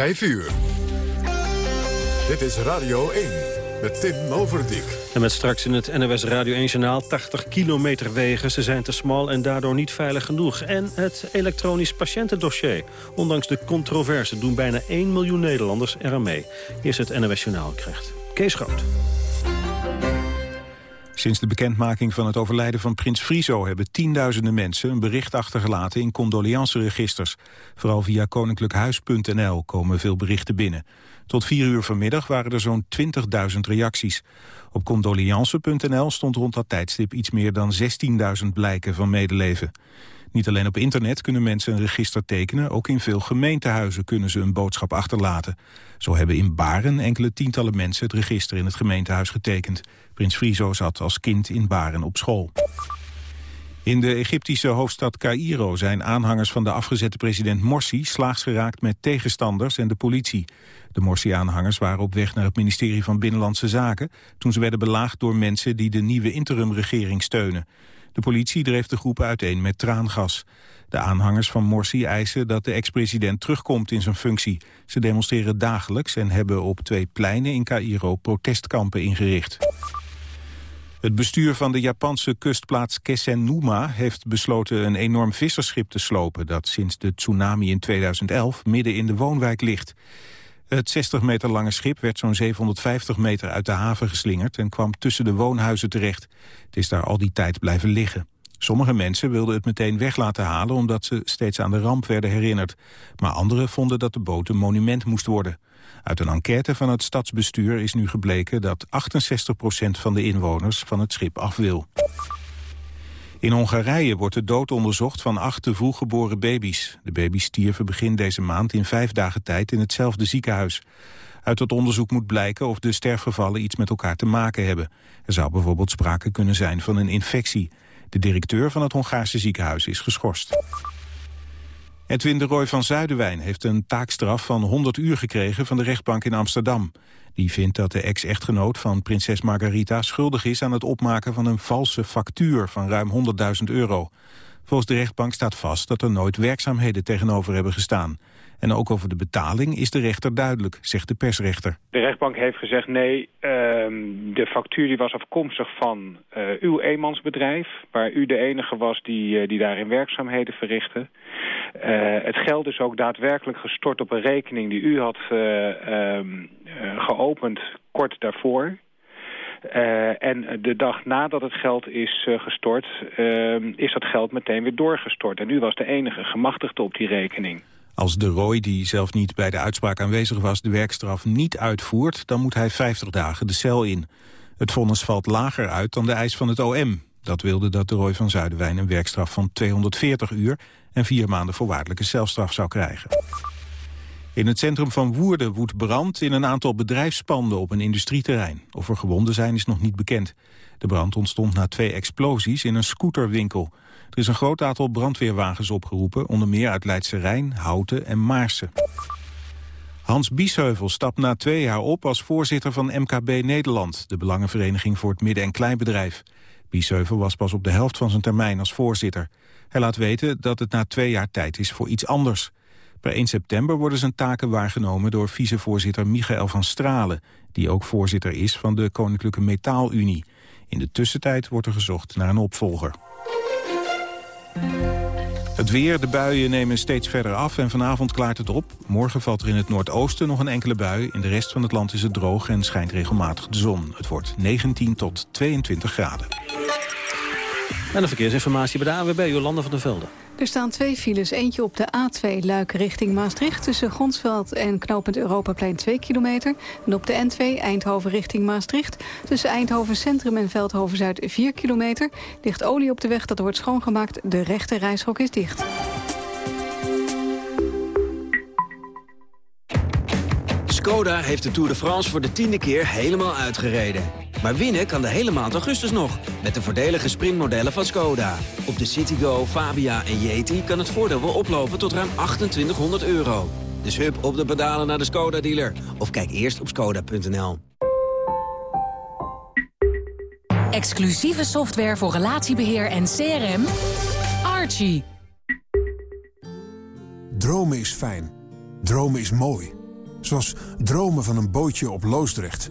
5 uur. Dit is Radio 1 met Tim Overdijk. En met straks in het NOS Radio 1-journaal 80 kilometer wegen. Ze zijn te smal en daardoor niet veilig genoeg. En het elektronisch patiëntendossier. Ondanks de controverse doen bijna 1 miljoen Nederlanders er aan mee. Eerst het NOS-journaal krijgt. Kees Groot. Sinds de bekendmaking van het overlijden van prins Friso... hebben tienduizenden mensen een bericht achtergelaten in condoleanceregisters. Vooral via koninklijkhuis.nl komen veel berichten binnen. Tot vier uur vanmiddag waren er zo'n 20.000 reacties. Op condoleance.nl stond rond dat tijdstip iets meer dan 16.000 blijken van medeleven. Niet alleen op internet kunnen mensen een register tekenen... ook in veel gemeentehuizen kunnen ze een boodschap achterlaten. Zo hebben in Baren enkele tientallen mensen het register in het gemeentehuis getekend. Prins Friso zat als kind in Baren op school. In de Egyptische hoofdstad Cairo zijn aanhangers van de afgezette president Morsi slaags geraakt met tegenstanders en de politie. De Morsi-aanhangers waren op weg naar het ministerie van Binnenlandse Zaken toen ze werden belaagd door mensen die de nieuwe interimregering steunen. De politie dreef de groep uiteen met traangas. De aanhangers van Morsi eisen dat de ex-president terugkomt in zijn functie. Ze demonstreren dagelijks en hebben op twee pleinen in Cairo protestkampen ingericht. Het bestuur van de Japanse kustplaats Kesennuma heeft besloten een enorm visserschip te slopen dat sinds de tsunami in 2011 midden in de woonwijk ligt. Het 60 meter lange schip werd zo'n 750 meter uit de haven geslingerd en kwam tussen de woonhuizen terecht. Het is daar al die tijd blijven liggen. Sommige mensen wilden het meteen weg laten halen omdat ze steeds aan de ramp werden herinnerd. Maar anderen vonden dat de boot een monument moest worden. Uit een enquête van het stadsbestuur is nu gebleken dat 68% van de inwoners van het schip af wil. In Hongarije wordt de dood onderzocht van acht te vroeg geboren baby's. De baby's stierven begin deze maand in vijf dagen tijd in hetzelfde ziekenhuis. Uit het onderzoek moet blijken of de sterfgevallen iets met elkaar te maken hebben. Er zou bijvoorbeeld sprake kunnen zijn van een infectie. De directeur van het Hongaarse ziekenhuis is geschorst. Edwin de Roy van Zuiderwijn heeft een taakstraf van 100 uur gekregen van de rechtbank in Amsterdam. Die vindt dat de ex-echtgenoot van prinses Margarita schuldig is aan het opmaken van een valse factuur van ruim 100.000 euro. Volgens de rechtbank staat vast dat er nooit werkzaamheden tegenover hebben gestaan. En ook over de betaling is de rechter duidelijk, zegt de persrechter. De rechtbank heeft gezegd nee, ehm, de factuur die was afkomstig van uh, uw eenmansbedrijf... waar u de enige was die, uh, die daarin werkzaamheden verrichtte. Uh, het geld is ook daadwerkelijk gestort op een rekening die u had ehm, geopend kort daarvoor... En de dag nadat het geld is gestort, uh, is dat geld meteen weer doorgestort. En u was de enige gemachtigde op die rekening. Als de Roy, die zelf niet bij de uitspraak aanwezig was, de werkstraf niet uitvoert, dan moet hij 50 dagen de cel in. Het vonnis valt lager uit dan de eis van het OM. Dat wilde dat de Roy van Zuiderwijn een werkstraf van 240 uur en vier maanden voorwaardelijke celstraf zou krijgen. In het centrum van Woerden woedt brand in een aantal bedrijfspanden op een industrieterrein. Of er gewonden zijn is nog niet bekend. De brand ontstond na twee explosies in een scooterwinkel. Er is een groot aantal brandweerwagens opgeroepen, onder meer uit Leidse Rijn, Houten en Maarsen. Hans Biesheuvel stapt na twee jaar op als voorzitter van MKB Nederland, de Belangenvereniging voor het Midden- en Kleinbedrijf. Biesheuvel was pas op de helft van zijn termijn als voorzitter. Hij laat weten dat het na twee jaar tijd is voor iets anders. Per 1 september worden zijn taken waargenomen door vicevoorzitter Michael van Stralen, die ook voorzitter is van de Koninklijke Metaalunie. In de tussentijd wordt er gezocht naar een opvolger. Het weer, de buien nemen steeds verder af en vanavond klaart het op. Morgen valt er in het noordoosten nog een enkele bui. In de rest van het land is het droog en schijnt regelmatig de zon. Het wordt 19 tot 22 graden. En de verkeersinformatie bij de AWB, Jolanda van der Velde. Er staan twee files. Eentje op de A2 Luik richting Maastricht... tussen Gronsveld en knooppunt Europaplein 2 kilometer. En op de N2 Eindhoven richting Maastricht... tussen Eindhoven Centrum en Veldhoven Zuid 4 kilometer. Ligt olie op de weg, dat wordt schoongemaakt. De rechte reishok is dicht. Skoda heeft de Tour de France voor de tiende keer helemaal uitgereden. Maar winnen kan de hele maand augustus nog, met de voordelige sprintmodellen van Skoda. Op de Citigo, Fabia en Yeti kan het voordeel wel oplopen tot ruim 2800 euro. Dus hup op de pedalen naar de Skoda-dealer. Of kijk eerst op skoda.nl. Exclusieve software voor relatiebeheer en CRM. Archie. Dromen is fijn. Dromen is mooi. Zoals dromen van een bootje op Loosdrecht.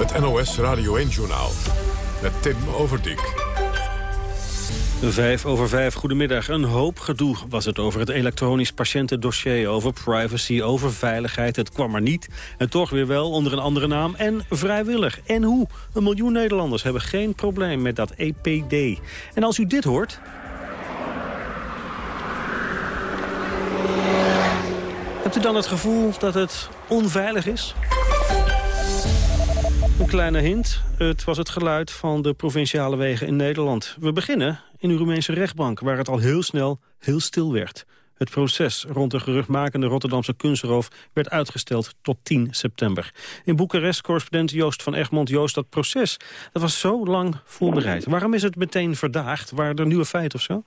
Het NOS Radio 1-journaal met Tim Overdijk. Vijf over vijf, goedemiddag. Een hoop gedoe was het over het elektronisch patiëntendossier... over privacy, over veiligheid. Het kwam er niet. En toch weer wel onder een andere naam en vrijwillig. En hoe? Een miljoen Nederlanders hebben geen probleem met dat EPD. En als u dit hoort... Hebt u dan het gevoel dat het onveilig is? Een kleine hint. Het was het geluid van de provinciale wegen in Nederland. We beginnen in de Roemeense rechtbank, waar het al heel snel heel stil werd. Het proces rond de geruchtmakende Rotterdamse kunstroof werd uitgesteld tot 10 september. In Boekarest correspondent Joost van Egmond. Joost, dat proces dat was zo lang voorbereid. Waarom is het meteen verdaagd? Waren er nieuwe feiten of zo?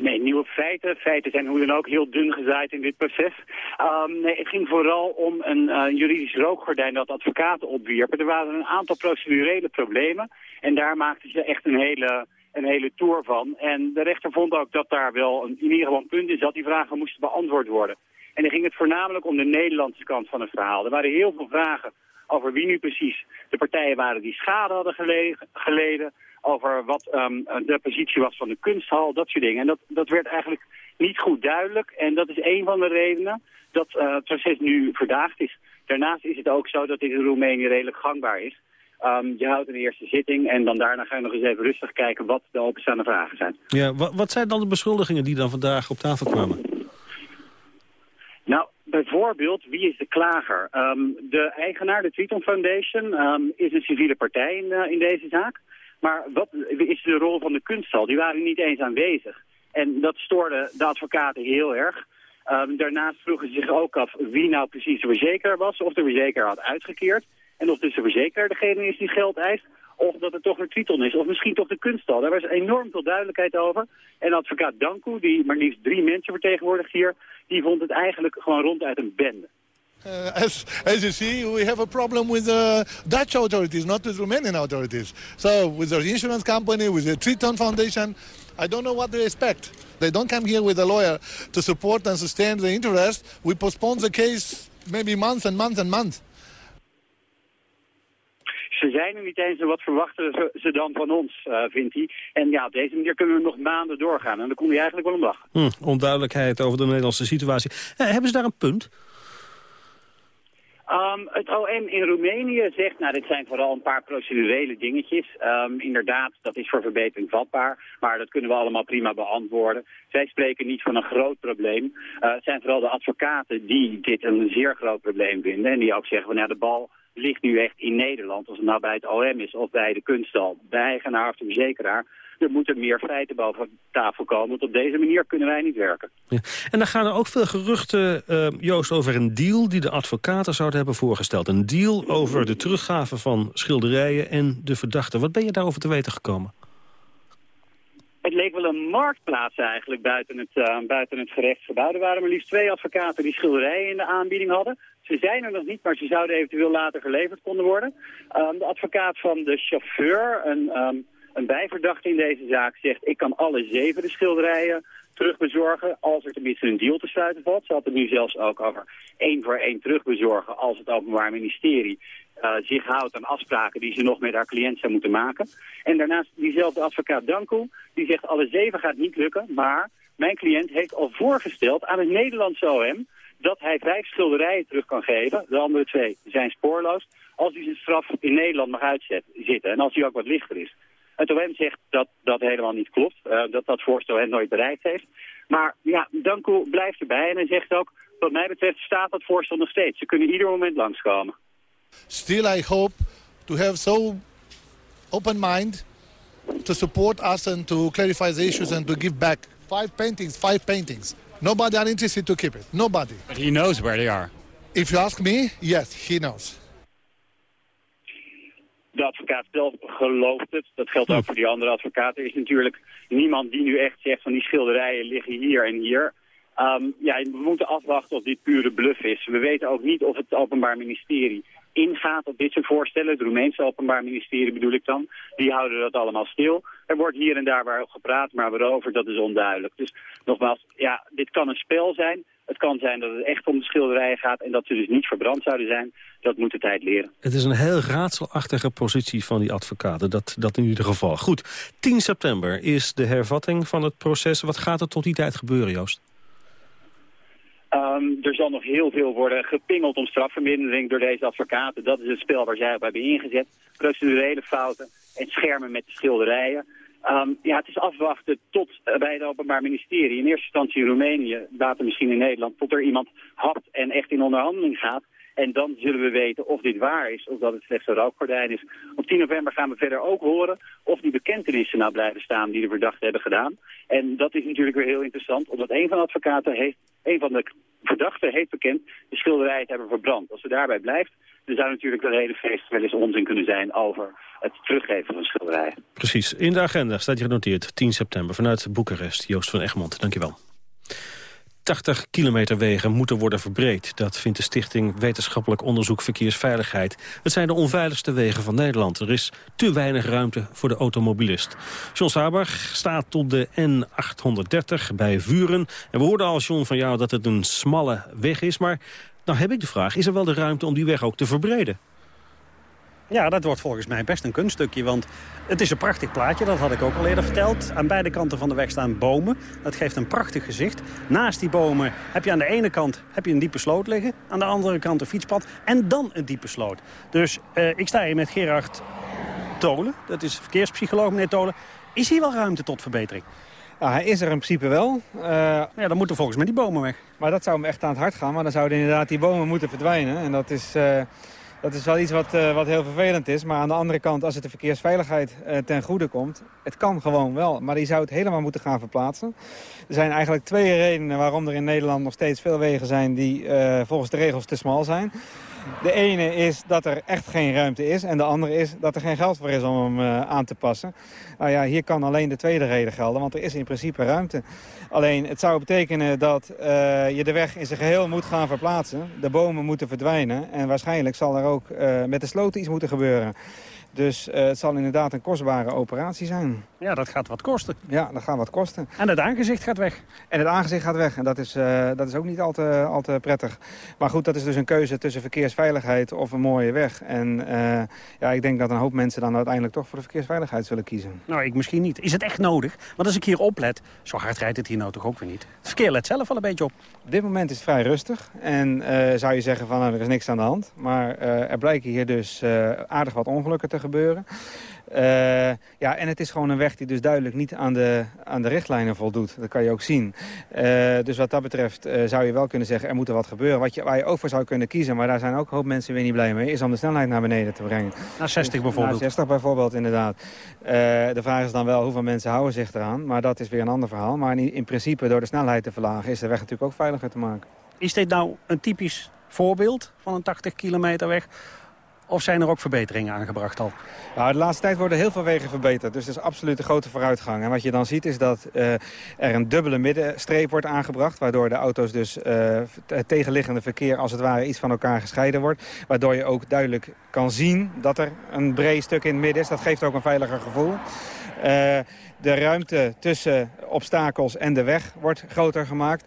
Nee, nieuwe feiten. Feiten zijn hoe dan ook heel dun gezaaid in dit proces. Um, nee, het ging vooral om een uh, juridisch rookgordijn dat advocaten opwierpen. Er waren een aantal procedurele problemen en daar maakten ze echt een hele, een hele tour van. En de rechter vond ook dat daar wel een, in ieder geval een punt is dat die vragen moesten beantwoord worden. En dan ging het voornamelijk om de Nederlandse kant van het verhaal. Er waren heel veel vragen over wie nu precies de partijen waren die schade hadden geleden over wat um, de positie was van de kunsthal, dat soort dingen. En dat, dat werd eigenlijk niet goed duidelijk. En dat is een van de redenen dat uh, het proces nu verdaagd is. Daarnaast is het ook zo dat dit in Roemenië redelijk gangbaar is. Um, je houdt een eerste zitting en dan daarna ga je nog eens even rustig kijken wat de openstaande vragen zijn. Ja, wat, wat zijn dan de beschuldigingen die dan vandaag op tafel kwamen? Nou, bijvoorbeeld, wie is de klager? Um, de eigenaar, de Triton Foundation, um, is een civiele partij in, uh, in deze zaak. Maar wat is de rol van de kunsthal? Die waren niet eens aanwezig. En dat stoorde de advocaten heel erg. Um, daarnaast vroegen ze zich ook af wie nou precies de verzekeraar was. Of de verzekeraar had uitgekeerd. En of dus de verzekeraar degene is die geld eist. Of dat het toch een Triton is. Of misschien toch de kunsthal. Daar was enorm veel duidelijkheid over. En advocaat Danku, die maar liefst drie mensen vertegenwoordigt hier... die vond het eigenlijk gewoon ronduit een bende. Uh, as, as you see, we have a problem with the Dutch authorities, not with Romanian authorities. So with the insurance company, with the Triton Foundation, I don't know what they expect. They don't come here with a lawyer to support and sustain the interest. We postpone the case maybe months and months and months. Ze zijn er niet eens en wat verwachten ze dan van ons, uh, vindt hij. En ja, op deze manier kunnen we nog maanden doorgaan. En daar kon hij eigenlijk wel om lachen. Hm, onduidelijkheid over de Nederlandse situatie. Eh, hebben ze daar een punt? Um, het OM in Roemenië zegt, nou dit zijn vooral een paar procedurele dingetjes. Um, inderdaad, dat is voor verbetering vatbaar, maar dat kunnen we allemaal prima beantwoorden. Zij spreken niet van een groot probleem. Uh, het zijn vooral de advocaten die dit een zeer groot probleem vinden. En die ook zeggen, van, ja, de bal ligt nu echt in Nederland. Als het nou bij het OM is of bij de kunststal, de eigenaar of de verzekeraar er moeten meer feiten boven tafel komen. Want op deze manier kunnen wij niet werken. Ja. En dan gaan er ook veel geruchten, uh, Joost, over een deal die de advocaten zouden hebben voorgesteld. Een deal over de teruggave van schilderijen en de verdachten. Wat ben je daarover te weten gekomen? Het leek wel een marktplaats eigenlijk buiten het, uh, buiten het gerechtsgebouw. Er waren maar liefst twee advocaten die schilderijen in de aanbieding hadden. Ze zijn er nog niet, maar ze zouden eventueel later geleverd konden worden. Um, de advocaat van de chauffeur, een... Um, een bijverdachte in deze zaak zegt... ik kan alle zeven de schilderijen terugbezorgen als er tenminste een deal te sluiten valt. Ze had het nu zelfs ook over één voor één terugbezorgen als het Openbaar Ministerie uh, zich houdt aan afspraken die ze nog met haar cliënt zou moeten maken. En daarnaast diezelfde advocaat Danko, die zegt alle zeven gaat niet lukken, maar mijn cliënt heeft al voorgesteld aan het Nederlandse OM dat hij vijf schilderijen terug kan geven. De andere twee zijn spoorloos. Als hij zijn straf in Nederland mag uitzitten en als hij ook wat lichter is. Het OM zegt dat dat helemaal niet klopt, uh, dat dat voorstel hen nooit bereikt heeft. Maar ja, Danko blijft erbij en hij zegt ook, wat mij betreft staat dat voorstel nog steeds. Ze kunnen ieder moment langskomen. Still I hope to have so open mind to support us and to clarify the issues and to give back five paintings, five paintings. Nobody are interested to keep it. Nobody. But he knows where they are. If you ask me, yes, he knows. De advocaat zelf gelooft het. Dat geldt ook voor die andere advocaten. Er is natuurlijk niemand die nu echt zegt van die schilderijen liggen hier en hier. Ehm, ja, we moeten afwachten of dit pure bluff is. We weten ook niet of het Openbaar Ministerie ingaat op dit soort voorstellen. Het Roemeense Openbaar Ministerie bedoel ik dan. Die houden dat allemaal stil. Er wordt hier en daar waar gepraat, maar waarover, dat is onduidelijk. Dus nogmaals, ja, dit kan een spel zijn. Het kan zijn dat het echt om de schilderijen gaat en dat ze dus niet verbrand zouden zijn. Dat moet de tijd leren. Het is een heel raadselachtige positie van die advocaten, dat, dat in ieder geval. Goed, 10 september is de hervatting van het proces. Wat gaat er tot die tijd gebeuren, Joost? Um, er zal nog heel veel worden gepingeld om strafvermindering door deze advocaten. Dat is het spel waar zij op hebben ingezet. Procedurele fouten en schermen met de schilderijen. Um, ja, het is afwachten tot uh, bij het Openbaar Ministerie. In eerste instantie in Roemenië, later misschien in Nederland... tot er iemand hapt en echt in onderhandeling gaat. En dan zullen we weten of dit waar is, of dat het slechts een rookgordijn is. Op 10 november gaan we verder ook horen of die bekentenissen nou blijven staan die de verdachten hebben gedaan. En dat is natuurlijk weer heel interessant, omdat een van de advocaten heeft, een van de verdachten heeft bekend de schilderij te hebben verbrand. Als ze daarbij blijft, dan zou natuurlijk een hele feest wel eens onzin kunnen zijn over het teruggeven van schilderijen. Precies. In de agenda staat je genoteerd 10 september vanuit Boekarest. Joost van Egmond, dankjewel. 80 kilometer wegen moeten worden verbreed. Dat vindt de Stichting Wetenschappelijk Onderzoek Verkeersveiligheid. Het zijn de onveiligste wegen van Nederland. Er is te weinig ruimte voor de automobilist. John Saber staat op de N830 bij Vuren. En we hoorden al, John, van jou dat het een smalle weg is. Maar nou heb ik de vraag, is er wel de ruimte om die weg ook te verbreden? Ja, dat wordt volgens mij best een kunststukje, want het is een prachtig plaatje, dat had ik ook al eerder verteld. Aan beide kanten van de weg staan bomen. Dat geeft een prachtig gezicht. Naast die bomen heb je aan de ene kant heb je een diepe sloot liggen, aan de andere kant een fietspad en dan een diepe sloot. Dus uh, ik sta hier met Gerard Tolen, dat is verkeerspsycholoog meneer Tolen. Is hier wel ruimte tot verbetering? Ja, hij is er in principe wel. Uh, ja, dan moeten volgens mij die bomen weg. Maar dat zou hem echt aan het hart gaan. Maar dan zouden inderdaad die bomen moeten verdwijnen. En dat is... Uh, dat is wel iets wat, uh, wat heel vervelend is. Maar aan de andere kant, als het de verkeersveiligheid uh, ten goede komt... het kan gewoon wel, maar die zou het helemaal moeten gaan verplaatsen. Er zijn eigenlijk twee redenen waarom er in Nederland nog steeds veel wegen zijn... die uh, volgens de regels te smal zijn. De ene is dat er echt geen ruimte is. En de andere is dat er geen geld voor is om hem uh, aan te passen. Nou ja, hier kan alleen de tweede reden gelden, want er is in principe ruimte. Alleen, het zou betekenen dat uh, je de weg in zijn geheel moet gaan verplaatsen. De bomen moeten verdwijnen. En waarschijnlijk zal er ook uh, met de sloten iets moeten gebeuren. Dus uh, het zal inderdaad een kostbare operatie zijn. Ja, dat gaat wat kosten. Ja, dat gaat wat kosten. En het aangezicht gaat weg. En het aangezicht gaat weg. En dat is, uh, dat is ook niet al te, al te prettig. Maar goed, dat is dus een keuze tussen verkeersveiligheid of een mooie weg. En uh, ja, ik denk dat een hoop mensen dan uiteindelijk toch voor de verkeersveiligheid zullen kiezen. Nou, ik misschien niet. Is het echt nodig? Want als ik hier oplet, zo hard rijdt het hier nou toch ook weer niet. Het verkeer let zelf wel een beetje op. Op dit moment is het vrij rustig. En zou je zeggen van nou, er is niks aan de hand. Maar er blijken hier dus aardig wat ongelukken te gebeuren. Uh, ja, en het is gewoon een weg die dus duidelijk niet aan de, aan de richtlijnen voldoet. Dat kan je ook zien. Uh, dus wat dat betreft uh, zou je wel kunnen zeggen, er moet er wat gebeuren. Wat je, waar je ook voor zou kunnen kiezen, maar daar zijn ook een hoop mensen weer niet blij mee... is om de snelheid naar beneden te brengen. Naar 60 bijvoorbeeld? Naar 60 bijvoorbeeld, inderdaad. de vraag is dan wel hoeveel mensen houden zich eraan. Maar dat is weer een ander verhaal. Maar in, in principe, door de snelheid te verlagen, is de weg natuurlijk ook veiliger te maken. Is dit nou een typisch voorbeeld van een 80 kilometer weg... Of zijn er ook verbeteringen aangebracht al? Nou, de laatste tijd worden heel veel wegen verbeterd. Dus dat is absoluut een grote vooruitgang. En wat je dan ziet is dat uh, er een dubbele middenstreep wordt aangebracht. Waardoor de auto's dus uh, het tegenliggende verkeer als het ware iets van elkaar gescheiden wordt. Waardoor je ook duidelijk kan zien dat er een breed stuk in het midden is. Dat geeft ook een veiliger gevoel. Uh, de ruimte tussen obstakels en de weg wordt groter gemaakt.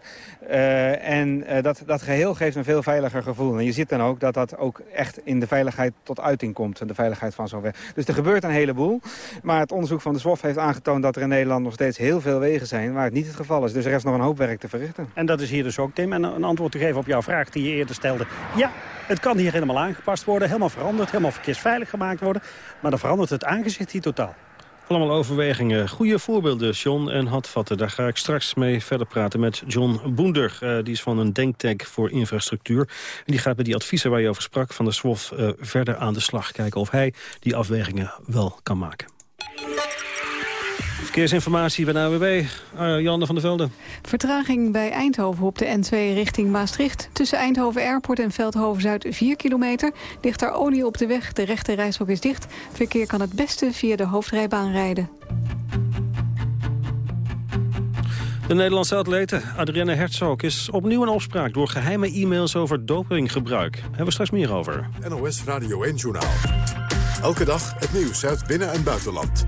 Uh, en uh, dat, dat geheel geeft een veel veiliger gevoel. En je ziet dan ook dat dat ook echt in de veiligheid tot uiting komt. De veiligheid van zo'n weg. Dus er gebeurt een heleboel. Maar het onderzoek van de SWOF heeft aangetoond dat er in Nederland nog steeds heel veel wegen zijn waar het niet het geval is. Dus er is nog een hoop werk te verrichten. En dat is hier dus ook, Tim. En een antwoord te geven op jouw vraag die je eerder stelde. Ja, het kan hier helemaal aangepast worden, helemaal veranderd, helemaal verkeersveilig gemaakt worden. Maar dan verandert het aangezicht hier totaal. Allemaal overwegingen. Goede voorbeelden, John en Hadvatten. Daar ga ik straks mee verder praten met John Boender. Uh, die is van een denktank voor infrastructuur. En die gaat met die adviezen waar je over sprak van de SWOF uh, verder aan de slag. Kijken of hij die afwegingen wel kan maken. Verkeersinformatie bij de AWB. Uh, Janne van der Velde. Vertraging bij Eindhoven op de N2 richting Maastricht. Tussen Eindhoven Airport en Veldhoven-Zuid 4 kilometer. Ligt daar olie op de weg. De rechte reishok is dicht. Verkeer kan het beste via de hoofdrijbaan rijden. De Nederlandse atlete Adrienne Herzog is opnieuw in opspraak... door geheime e-mails over dopinggebruik. Daar hebben we straks meer over. NOS Radio 1-journaal. Elke dag het nieuws uit binnen- en buitenland.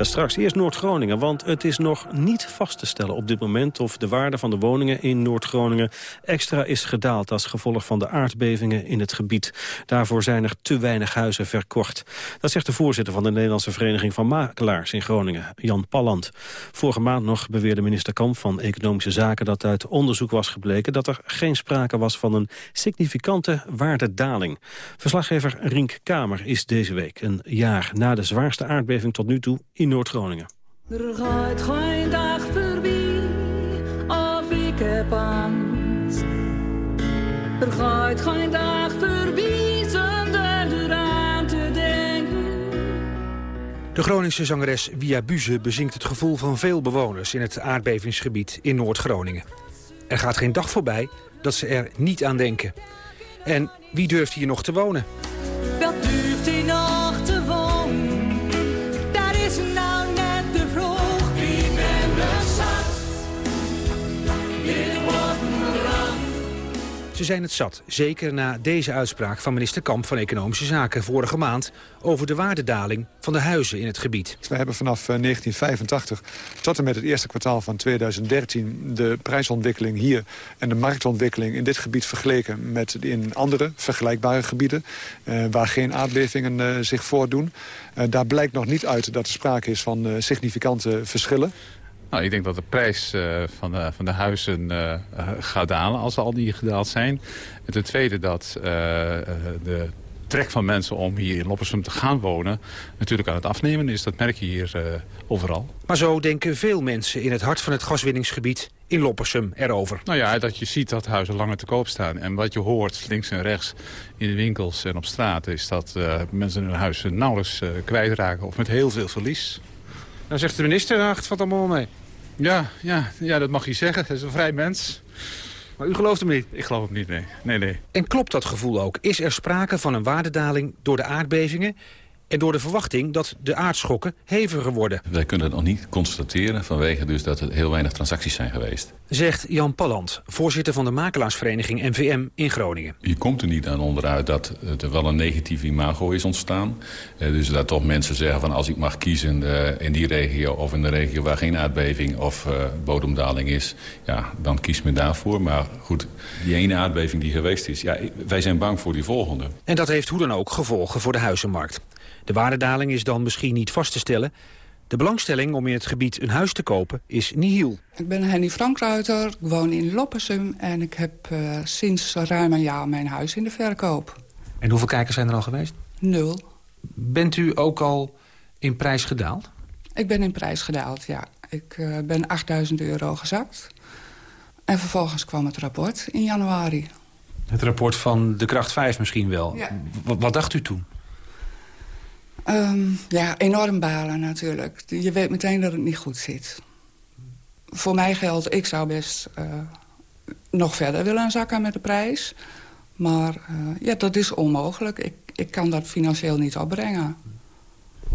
Straks eerst Noord-Groningen, want het is nog niet vast te stellen op dit moment... of de waarde van de woningen in Noord-Groningen extra is gedaald... als gevolg van de aardbevingen in het gebied. Daarvoor zijn er te weinig huizen verkocht. Dat zegt de voorzitter van de Nederlandse Vereniging van Makelaars in Groningen, Jan Palland. Vorige maand nog beweerde minister Kamp van Economische Zaken... dat uit onderzoek was gebleken dat er geen sprake was van een significante waardedaling. Verslaggever Rink Kamer is deze week, een jaar na de zwaarste aardbeving tot nu toe... in Noord-Groningen. Er gaat geen dag voorbij of ik heb angst. Er gaat geen dag voorbij zonder eraan te denken. De Groningse zangeres Via Buze bezinkt het gevoel van veel bewoners... in het aardbevingsgebied in Noord-Groningen. Er gaat geen dag voorbij dat ze er niet aan denken. En wie durft hier nog te wonen? Ze zijn het zat, zeker na deze uitspraak van minister Kamp van Economische Zaken vorige maand over de waardedaling van de huizen in het gebied. We hebben vanaf eh, 1985 tot en met het eerste kwartaal van 2013 de prijsontwikkeling hier en de marktontwikkeling in dit gebied vergeleken met in andere vergelijkbare gebieden eh, waar geen aardbevingen eh, zich voordoen. Eh, daar blijkt nog niet uit dat er sprake is van eh, significante verschillen. Nou, ik denk dat de prijs eh, van, de, van de huizen eh, eh, gaat dalen als al die gedaald zijn. En ten tweede dat eh, eh, de trek van mensen om hier in Loppersum te gaan wonen... natuurlijk aan het afnemen is. Dat merk je hier eh, overal. Maar zo denken veel mensen in het hart van het gaswinningsgebied in Loppersum erover. Nou ja, dat je ziet dat huizen langer te koop staan. En wat je hoort links en rechts in de winkels en op straat... is dat eh, mensen hun huis nauwelijks eh, kwijtraken of met heel veel verlies. Dan zegt de minister, het valt allemaal mee. Ja, ja, ja, dat mag je zeggen. Dat is een vrij mens. Maar u gelooft hem niet? Ik geloof hem niet, nee. nee, nee. En klopt dat gevoel ook? Is er sprake van een waardedaling door de aardbevingen... en door de verwachting dat de aardschokken heviger worden? Wij kunnen het nog niet constateren vanwege dus dat er heel weinig transacties zijn geweest. Zegt Jan Palland, voorzitter van de makelaarsvereniging NVM in Groningen. Je komt er niet aan onderuit dat er wel een negatief imago is ontstaan. Eh, dus dat toch mensen zeggen van als ik mag kiezen eh, in die regio of in een regio waar geen aardbeving of eh, bodemdaling is, ja, dan kies men daarvoor. Maar goed, die ene aardbeving die geweest is, ja, wij zijn bang voor die volgende. En dat heeft hoe dan ook gevolgen voor de huizenmarkt. De waardedaling is dan misschien niet vast te stellen. De belangstelling om in het gebied een huis te kopen is nihil. Ik ben Henny Frankruiter, ik woon in Loppersum... en ik heb eh, sinds ruim een jaar mijn huis in de verkoop. En hoeveel kijkers zijn er al geweest? Nul. Bent u ook al in prijs gedaald? Ik ben in prijs gedaald, ja. Ik eh, ben 8000 euro gezakt. En vervolgens kwam het rapport in januari. Het rapport van de kracht 5 misschien wel. Ja. Wat dacht u toen? Ehm, ja, enorm balen natuurlijk. Je weet meteen dat het niet goed zit. Voor mij geldt, ik zou best eh, nog verder willen zakken met de prijs. Maar eh, ja, dat is onmogelijk. Ik, ik kan dat financieel niet opbrengen.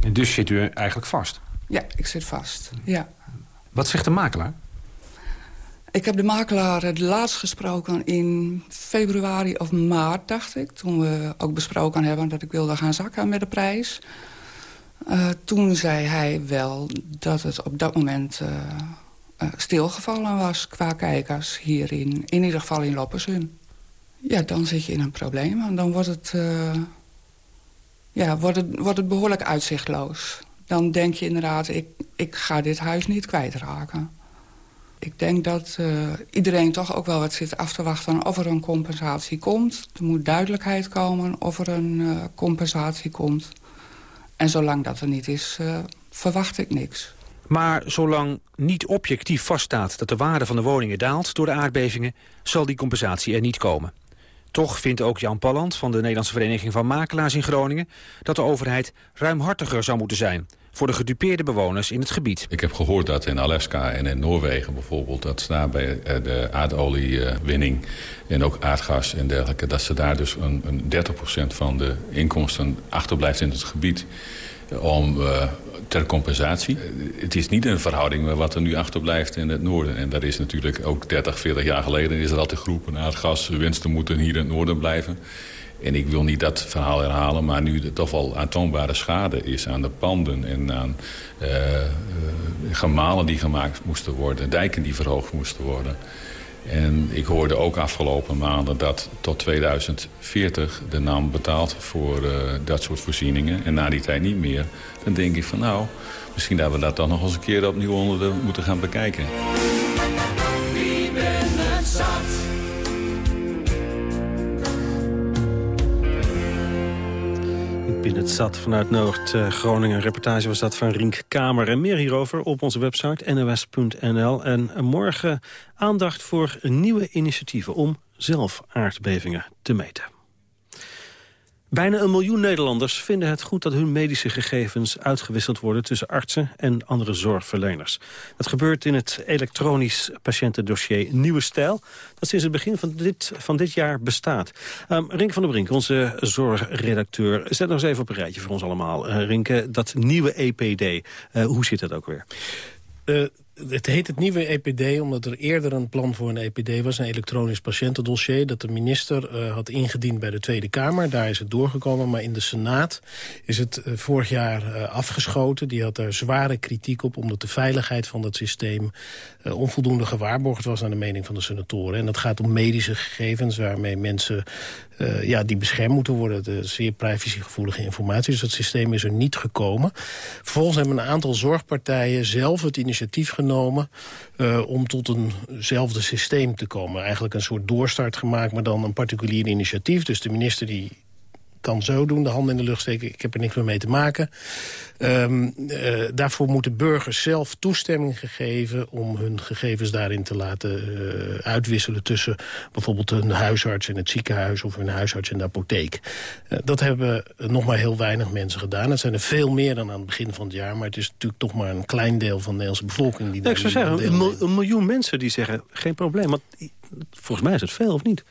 En dus zit u eigenlijk vast. Ja, ik zit vast. Ja. Wat zegt de makelaar? Ik heb de makelaar het laatst gesproken in februari of maart, dacht ik. Toen we ook besproken hebben dat ik wilde gaan zakken met de prijs. Eh, toen zei hij wel dat het op dat moment eh, eh, stilgevallen was qua kijkers hierin. In ieder geval in Loppersum. Ja, dan zit je in een probleem. En dan wordt het, ja, wordt het, wordt het behoorlijk uitzichtloos. Dan denk je inderdaad, ik, ik ga dit huis niet kwijtraken. Ik denk dat eh, iedereen toch ook wel wat zit af te wachten of er een compensatie komt. Er moet duidelijkheid komen of er een eh, compensatie komt. En zolang dat er niet is, eh, verwacht ik niks. Maar zolang niet objectief vaststaat dat de waarde van de woningen daalt door de aardbevingen, zal die compensatie er niet komen. Toch vindt ook Jan Palland van de Nederlandse Vereniging van Makelaars in Groningen dat de overheid ruimhartiger zou moeten zijn. Voor de gedupeerde bewoners in het gebied. Ik heb gehoord dat in Alaska en in Noorwegen bijvoorbeeld... dat daar bij eh, de aardoliewinning en ook aardgas en dergelijke... dat ze daar dus een, een 30% van de inkomsten achterblijft in het gebied om uh, ter compensatie. Het is niet een verhouding met wat er nu achterblijft in het noorden. En dat is natuurlijk ook 30, 40 jaar geleden is er altijd geroepen... aardgas, winsten moeten hier in het noorden blijven. En ik wil niet dat verhaal herhalen, maar nu er toch wel aantoonbare schade is aan de panden en aan uh, uh, gemalen die gemaakt moesten worden, dijken die verhoogd moesten worden. En ik hoorde ook afgelopen maanden dat tot 2040 de NAM betaalt voor uh, dat soort voorzieningen. En na die tijd niet meer. Dan denk ik van nou, misschien dat we dat dan nog eens een keer opnieuw onder de, moeten gaan bekijken. In het zat vanuit Noord-Groningen. Reportage was dat van Rink Kamer. En meer hierover op onze website nos.nl. En morgen aandacht voor nieuwe initiatieven om zelf aardbevingen te meten. Bijna een miljoen Nederlanders vinden het goed dat hun medische gegevens uitgewisseld worden tussen artsen en andere zorgverleners. Dat gebeurt in het elektronisch patiëntendossier Nieuwe Stijl, dat sinds het begin van dit, van dit jaar bestaat. Um, Rink van der Brink, onze zorgredacteur, zet nog eens even op een rijtje voor ons allemaal. Uh, Rinke, dat nieuwe EPD, uh, hoe zit dat ook weer? Uh, het heet het nieuwe EPD omdat er eerder een plan voor een EPD was... een elektronisch patiëntendossier dat de minister uh, had ingediend bij de Tweede Kamer. Daar is het doorgekomen, maar in de Senaat is het uh, vorig jaar uh, afgeschoten. Die had daar zware kritiek op omdat de veiligheid van dat systeem... onvoldoende gewaarborgd was naar de mening van de senatoren. En dat gaat om medische gegevens waarmee mensen uh, ja, die beschermd moeten worden. De zeer privacygevoelige informatie. Dus dat systeem is er niet gekomen. Vervolgens hebben een aantal zorgpartijen zelf het initiatief genomen... Uh, om tot eenzelfde systeem te komen. Eigenlijk een soort doorstart gemaakt, maar dan een particulier initiatief. Dus de minister die kan zo doen, de handen in de lucht steken. Ik heb er niks meer mee te maken. Um, uh, daarvoor moeten burgers zelf toestemming gegeven... om hun gegevens daarin te laten uh, uitwisselen... tussen bijvoorbeeld hun huisarts en het ziekenhuis... of hun huisarts en de apotheek. Uh, dat hebben nog maar heel weinig mensen gedaan. Het zijn er veel meer dan aan het begin van het jaar... maar het is natuurlijk toch maar een klein deel van de Nederlandse bevolking... die ja, ik zou zeggen, een, een miljoen mensen die zeggen... geen probleem, want volgens mij is het veel, of niet?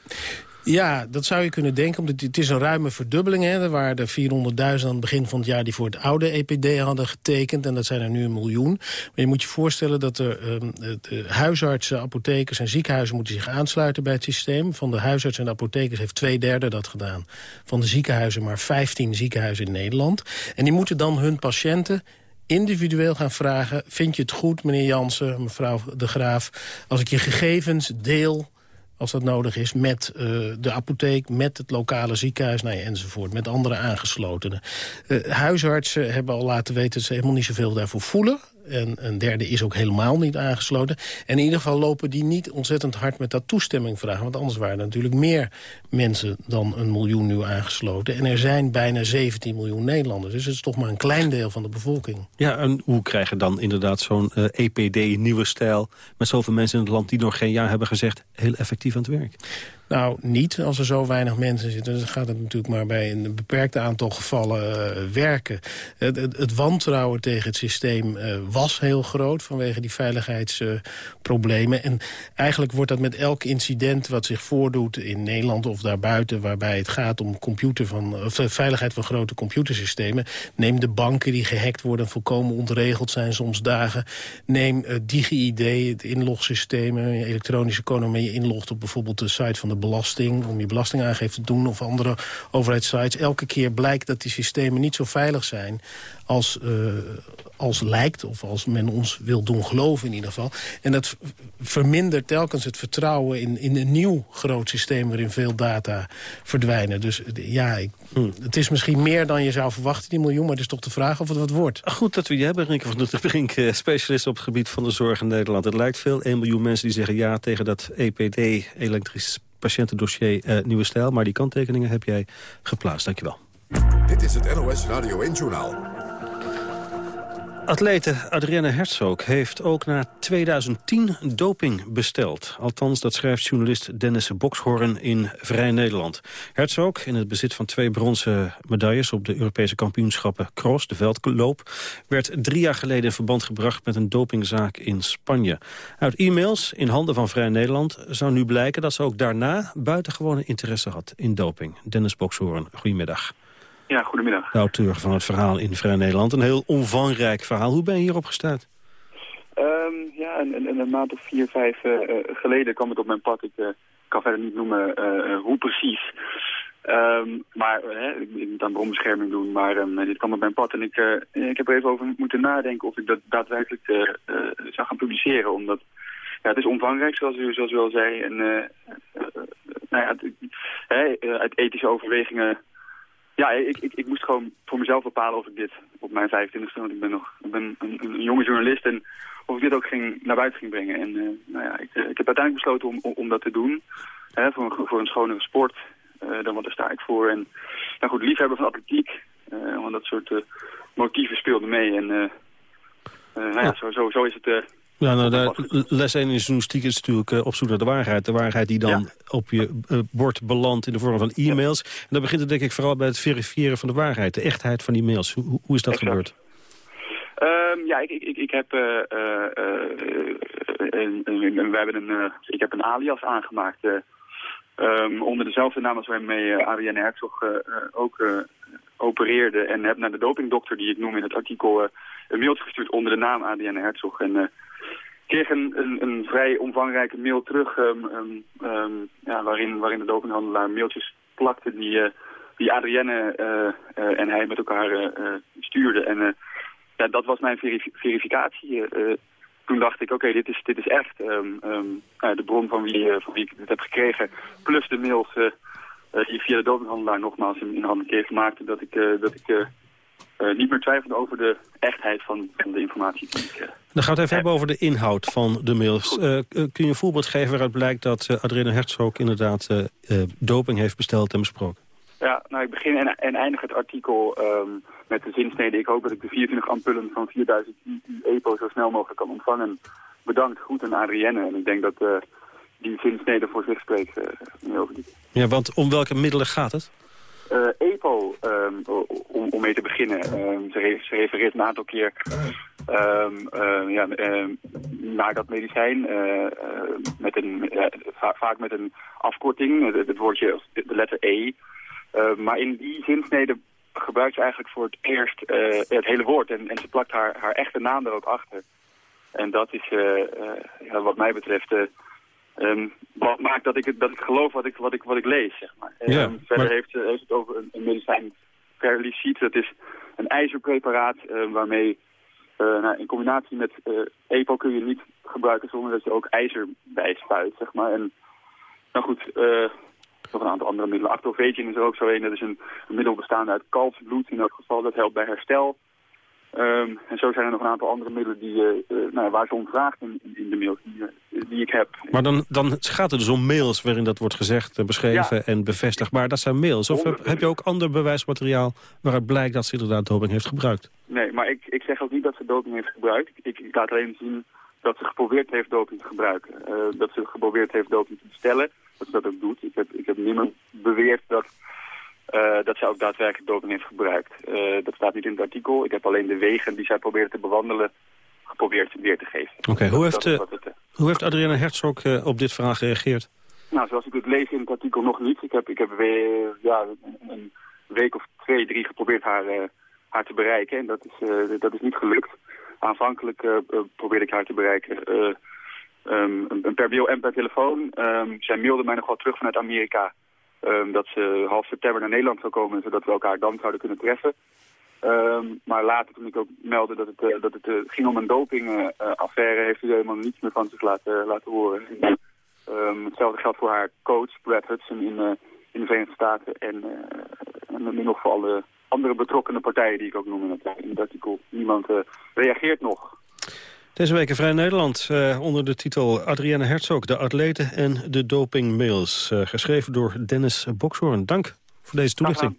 Ja, dat zou je kunnen denken. Omdat het is een ruime verdubbeling. Hè. Er waren er 400.000 aan het begin van het jaar die voor het oude EPD hadden getekend. En dat zijn er nu een miljoen. Maar je moet je voorstellen dat er de huisartsen, apothekers en ziekenhuizen moeten zich aansluiten bij het systeem. Van de huisartsen en apothekers heeft twee derde dat gedaan. Van de ziekenhuizen maar 15 ziekenhuizen in Nederland. En die moeten dan hun patiënten individueel gaan vragen... vind je het goed, meneer Jansen, mevrouw de Graaf... als ik je gegevens deel als dat nodig is, met uh, de apotheek, met het lokale ziekenhuis nou enzovoort, met andere aangeslotenen. Uh, huisartsen hebben al laten weten dat ze helemaal niet zoveel daarvoor voelen. En een derde is ook helemaal niet aangesloten. En in ieder geval lopen die niet ontzettend hard met dat toestemming vragen. Want anders waren er natuurlijk meer mensen dan een miljoen nu aangesloten. En er zijn bijna 17 miljoen Nederlanders. Dus het is toch maar een klein deel van de bevolking. Ja, en hoe krijgen dan inderdaad zo'n EPD, nieuwe stijl... met zoveel mensen in het land die nog geen jaar hebben gezegd... heel effectief aan het werk? Nou, niet als er zo weinig mensen zitten. Dan gaat het natuurlijk maar bij een beperkt aantal gevallen uh, werken. Het, wantrouwen tegen het systeem uh, was heel groot... vanwege die veiligheidsproblemen. En eigenlijk wordt dat met elk incident wat zich voordoet in Nederland of daarbuiten... waarbij het gaat om computer van, of, veiligheid van grote computersystemen... neem de banken die gehackt worden volkomen ontregeld zijn soms dagen. Neem DigiID, het inlogsysteem, elektronische economie... inlogt op bijvoorbeeld de site van de belasting... om je belastingaangifte te doen of andere overheidssites. Elke keer blijkt dat die systemen niet zo veilig zijn als, uh, als lijkt, of als men ons wil doen geloven in ieder geval. En dat vermindert telkens het vertrouwen in, in een nieuw groot systeem... waarin veel data verdwijnen. Dus ja, ik, hm. het is misschien meer dan je zou verwachten, die miljoen... maar het is toch de vraag of het wat wordt. Goed dat we je hebben, Rinke van der Brink, specialist op het gebied van de zorg in Nederland. Het lijkt veel, 1 miljoen mensen die zeggen ja tegen dat EPD, elektrisch patiëntendossier uh, Nieuwe Stijl. Maar die kanttekeningen heb jij geplaatst. Dankjewel. Dit is het NOS Radio 1-journaal Atlete Adrienne Herzog heeft ook na 2010 doping besteld. Althans, dat schrijft journalist Dennis Bokshoorn in Vrij Nederland. Herzog, in het bezit van twee bronzen medailles... op de Europese kampioenschappen Cross, de veldloop... werd drie jaar geleden in verband gebracht met een dopingzaak in Spanje. Uit e-mails in handen van Vrij Nederland zou nu blijken... dat ze ook daarna buitengewone interesse had in doping. Dennis Bokshoorn, goedemiddag. Ja, goedemiddag. De auteur van het verhaal in Vrij Nederland. Een heel omvangrijk verhaal. Hoe ben je hierop gestart? Um, ja, een, een, een, maand of vier, vijf uh, geleden kwam het op mijn pad. Ik uh, kan verder niet noemen hoe precies. Um, maar ik moet aan bronbescherming doen, maar um, dit kwam op mijn pad. En ik, ik heb er even over moeten nadenken of ik dat daadwerkelijk zou gaan publiceren. Omdat ja, het is omvangrijk, zoals u, zoals u al zei. En nou ja, het, uit ethische overwegingen ja, ik, ik, ik moest gewoon voor mezelf bepalen of ik dit op mijn 25e, want ik ben nog ik ben een, een, jonge journalist, en of ik dit ook ging, naar buiten ging brengen. En uh, nou ja, ik, eh, ik heb uiteindelijk besloten om, om, om dat te doen, hè, voor, een, voor een schonere sport. Uh, dan wat daar sta ik voor. En nou goed, liefhebber van atletiek, want dat soort motieven speelden mee. En nou ja, zo, zo, zo is het ja, nou, de les 1 in journalistiek is natuurlijk uh, op zoek naar de waarheid. De waarheid die dan op je uh, bord belandt in de vorm van e-mails. En dan begint het denk ik vooral bij het verifiëren van de waarheid. De echtheid van die mails. Hoe, hoe is dat gebeurd? Um, ja, ik, ik, ik heb, uh, een, we hebben een, ik heb een alias aangemaakt. Um, onder dezelfde naam als waarmee Ariane Herzog ook opereerde. En heb naar de dopingdokter die ik noem in het artikel een mailtje gestuurd onder de naam Ariane Herzog. En kreeg een, een, vrij omvangrijke mail terug um, um, ja, waarin, waarin de dopinghandelaar mailtjes plakte die, uh, die Adrienne uh, uh, en hij met elkaar stuurden. En ja, dat was mijn verif verificatie. toen dacht ik, oké, dit, is, dit is echt de bron van wie, van wie ik dit heb gekregen. Plus de mails die via de dopinghandelaar nogmaals in, in handen kreeg maakte dat ik, dat ik uh, niet meer twijfelen over de echtheid van, van de informatie die ik... Uh, Dan gaan we het even hebben over de inhoud van de mails. Uh, kun je een voorbeeld geven waaruit blijkt dat Adrena Herzog inderdaad doping heeft besteld en besproken? Ja, nou ik begin en, en eindig het artikel um, met de zinsnede. Ik hoop dat ik de 24 ampullen van 4000 EPO zo snel mogelijk kan ontvangen. Bedankt, goed aan Adrienne. En ik denk dat die zinsnede voor zich spreekt. over die. Ja, want om welke middelen gaat het? Uh, EPO, um, om, om mee te beginnen, um, ze, refereert een aantal keer ja, naar dat medicijn, uh, met een, va vaak met een afkorting, het, het woordje, de, de letter E. maar in die zinsnede gebruikt ze eigenlijk voor het eerst het hele woord en, en ze plakt haar, haar echte naam er ook achter. En dat is ja, wat mij betreft Um, wat maakt dat ik, dat ik geloof wat ik, wat ik, wat ik lees, zeg maar. Ja, um, verder heeft, heeft het over een, een medicijn perlicit. Dat is een ijzerpreparaat uh, waarmee uh, nou, in combinatie met uh, EPO kun je niet gebruiken zonder dat je ook ijzer bijspuit, zeg maar. En nou goed, nog een aantal andere middelen. Actovegin is er ook zo een. Dat is een, een middel bestaande uit kalfsbloed in elk geval. Dat helpt bij herstel. Um, en zo zijn er nog een aantal andere middelen die, nou, waar ze om vraagt in de mails die, uh, die, ik heb. Maar dan, dan gaat het dus om mails waarin dat wordt gezegd, beschreven en bevestigd. Maar dat zijn mails. Of heb, heb, je ook ander bewijsmateriaal waaruit blijkt dat ze inderdaad doping heeft gebruikt? Nee, maar ik, ik zeg ook niet dat ze doping heeft gebruikt. Ik, ik laat alleen zien dat ze geprobeerd heeft doping te gebruiken. dat ze geprobeerd heeft doping te bestellen. Dat ze dat ook doet. Ik heb, ik heb niemand beweerd dat uh, dat zij ook daadwerkelijk doping heeft gebruikt. Uh, dat staat niet in het artikel. Ik heb alleen de wegen die zij probeerde te bewandelen geprobeerd weer te geven. Oké, hoe, heeft, uh, hoe heeft Adriana Herzog op dit verhaal gereageerd? Nou, zoals ik het lees in het artikel nog niet. Ik heb, ik heb weer, ja, een week of twee, drie geprobeerd haar, haar te bereiken. En dat is, dat is niet gelukt. Aanvankelijk probeerde ik haar te bereiken um, per mail en per telefoon. Um, zij mailde mij nog wel terug vanuit Amerika Um, dat ze half september naar Nederland zou komen, zodat we elkaar dan zouden kunnen treffen. Um, maar later, toen ik ook meldde dat het, uh, dat het uh, ging om een dopingaffaire, uh, heeft ze helemaal niets meer van zich laten, laten horen. Um, hetzelfde geldt voor haar coach, Brad Hudson, in, in de Verenigde Staten. En, en nog voor alle andere betrokkenen partijen die ik ook noem in het, in het artikel. Niemand reageert nog. Deze week in Vrij Nederland uh, onder de titel Adrienne Herzog, de atleten en de dopingmails. Uh, geschreven door Dennis Bokshoorn. Dank voor deze toelichting.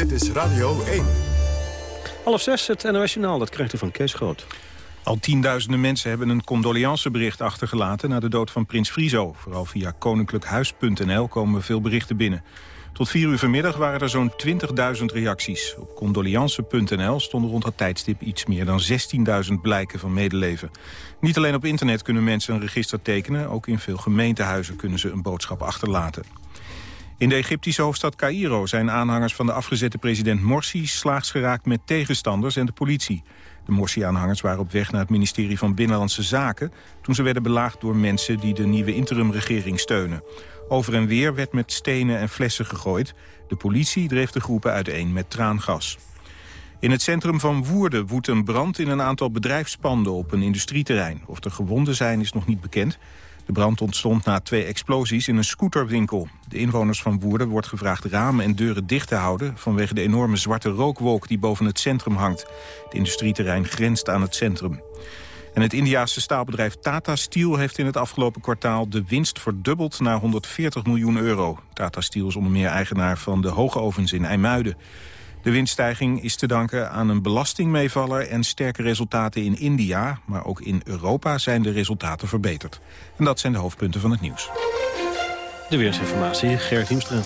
Dit is Radio 1. Half zes, het NOS Journaal, dat krijgt u van Kees Groot. Al tienduizenden mensen hebben een condoleancebericht achtergelaten... na de dood van prins Friso. Vooral via koninklijkhuis.nl komen veel berichten binnen. Tot vier uur vanmiddag waren er zo'n 20.000 reacties. Op condoleance.nl stonden rond dat tijdstip iets meer dan 16.000 blijken van medeleven. Niet alleen op internet kunnen mensen een register tekenen... ook in veel gemeentehuizen kunnen ze een boodschap achterlaten. In de Egyptische hoofdstad Cairo zijn aanhangers van de afgezette president Morsi... slaags geraakt met tegenstanders en de politie. De Morsi-aanhangers waren op weg naar het ministerie van Binnenlandse Zaken... toen ze werden belaagd door mensen die de nieuwe interimregering steunen. Over en weer werd met stenen en flessen gegooid. De politie dreef de groepen uiteen met traangas. In het centrum van Woerden woedt een brand in een aantal bedrijfspanden op een industrieterrein. Of er gewonden zijn is nog niet bekend. De brand ontstond na twee explosies in een scooterwinkel. De inwoners van Woerden wordt gevraagd ramen en deuren dicht te houden... vanwege de enorme zwarte rookwolk die boven het centrum hangt. Het industrieterrein grenst aan het centrum. En het Indiaanse staalbedrijf Tata Steel heeft in het afgelopen kwartaal de winst verdubbeld naar 140 miljoen euro. Tata Steel is onder meer eigenaar van de hoogovens in IJmuiden. De winststijging is te danken aan een belastingmeevaller en sterke resultaten in India. Maar ook in Europa zijn de resultaten verbeterd. En dat zijn de hoofdpunten van het nieuws. De weersinformatie, Gerrit Hiemstra.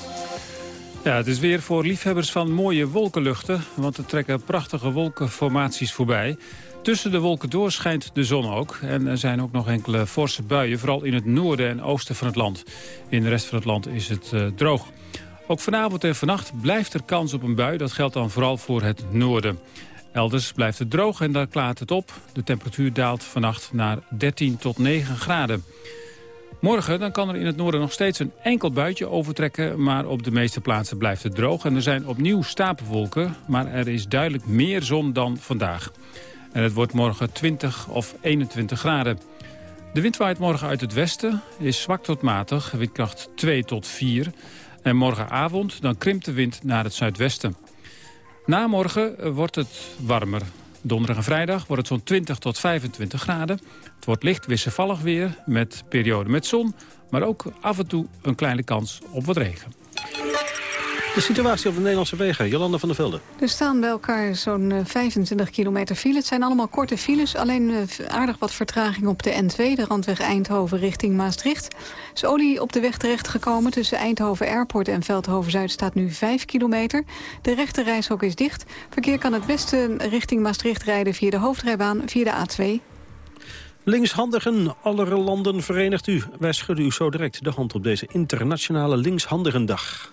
Ja, het is weer voor liefhebbers van mooie wolkenluchten, want er trekken prachtige wolkenformaties voorbij. Tussen de wolken door schijnt de zon ook. En er zijn ook nog enkele forse buien, vooral in het noorden en oosten van het land. In de rest van het land is het uh, droog. Ook vanavond en vannacht blijft er kans op een bui. Dat geldt dan vooral voor het noorden. Elders blijft het droog en daar klaart het op. De temperatuur daalt vannacht naar 13 tot 9 graden. Morgen dan kan er in het noorden nog steeds een enkel buitje overtrekken... maar op de meeste plaatsen blijft het droog. En er zijn opnieuw stapelwolken, maar er is duidelijk meer zon dan vandaag. En het wordt morgen 20 of 21 graden. De wind waait morgen uit het westen, is zwak tot matig, windkracht 2 tot 4. En morgenavond dan krimpt de wind naar het zuidwesten. Na morgen wordt het warmer. Donderdag en vrijdag wordt het zo'n 20 tot 25 graden. Het wordt licht wisselvallig weer met perioden met zon... maar ook af en toe een kleine kans op wat regen. De situatie op de Nederlandse wegen, Jolanda van der Velde. Er staan bij elkaar zo'n 25 kilometer file. Het zijn allemaal korte files, alleen aardig wat vertraging op de N2... de randweg Eindhoven richting Maastricht. Is olie op de weg terechtgekomen. Tussen Eindhoven Airport en Veldhoven-Zuid staat nu 5 kilometer. De rechte reishok is dicht. Verkeer kan het beste richting Maastricht rijden via de hoofdrijbaan via de A2. Linkshandigen, alle landen verenigt u. Wij schudden u zo direct de hand op deze internationale linkshandigendag.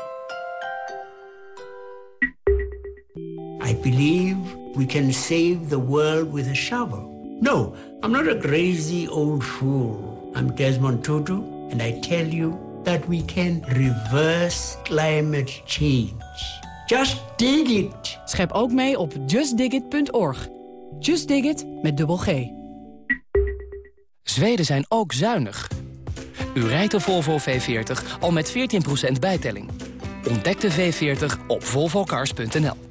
I believe we can save the world with a shovel. No, I'm not a crazy old fool. I'm Desmond Tutu, and I tell you that we can reverse climate change. Just dig it. Schep ook mee op justdigit.org. Just dig it met dubbel G. Zweden zijn ook zuinig. U rijdt de Volvo V40 al met 14% bijtelling. Ontdek de V40 op volvocars.nl.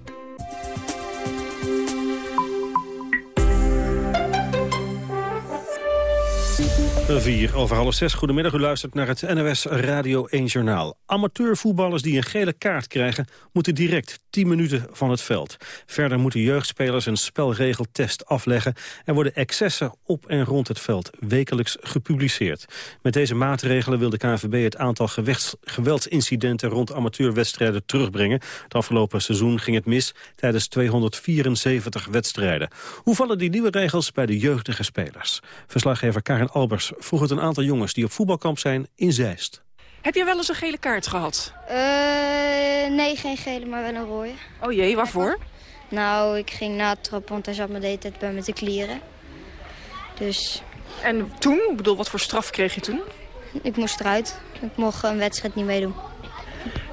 Vier over half zes. Goedemiddag, u luistert naar het NOS Radio 1 Journaal. Amateurvoetballers die een gele kaart krijgen... moeten direct 10 minuten van het veld. Verder moeten jeugdspelers een spelregeltest afleggen... en worden excessen op en rond het veld wekelijks gepubliceerd. Met deze maatregelen wil de KNVB het aantal geweldsincidenten... rond amateurwedstrijden terugbrengen. Het afgelopen seizoen ging het mis tijdens 274 wedstrijden. Hoe vallen die nieuwe regels bij de jeugdige spelers? Verslaggever Karin Albers vroeg het een aantal jongens... die op voetbalkamp zijn in Zeist. Heb jij wel eens een gele kaart gehad? Eh, nee, geen gele, maar wel een rode. Oh jee, waarvoor? Nou, ik ging na het trappen, want hij zat me de hele tijd bij me te klieren. Dus En toen? Ik bedoel, wat voor straf kreeg je toen? ik moest eruit. Ik mocht een wedstrijd niet meedoen.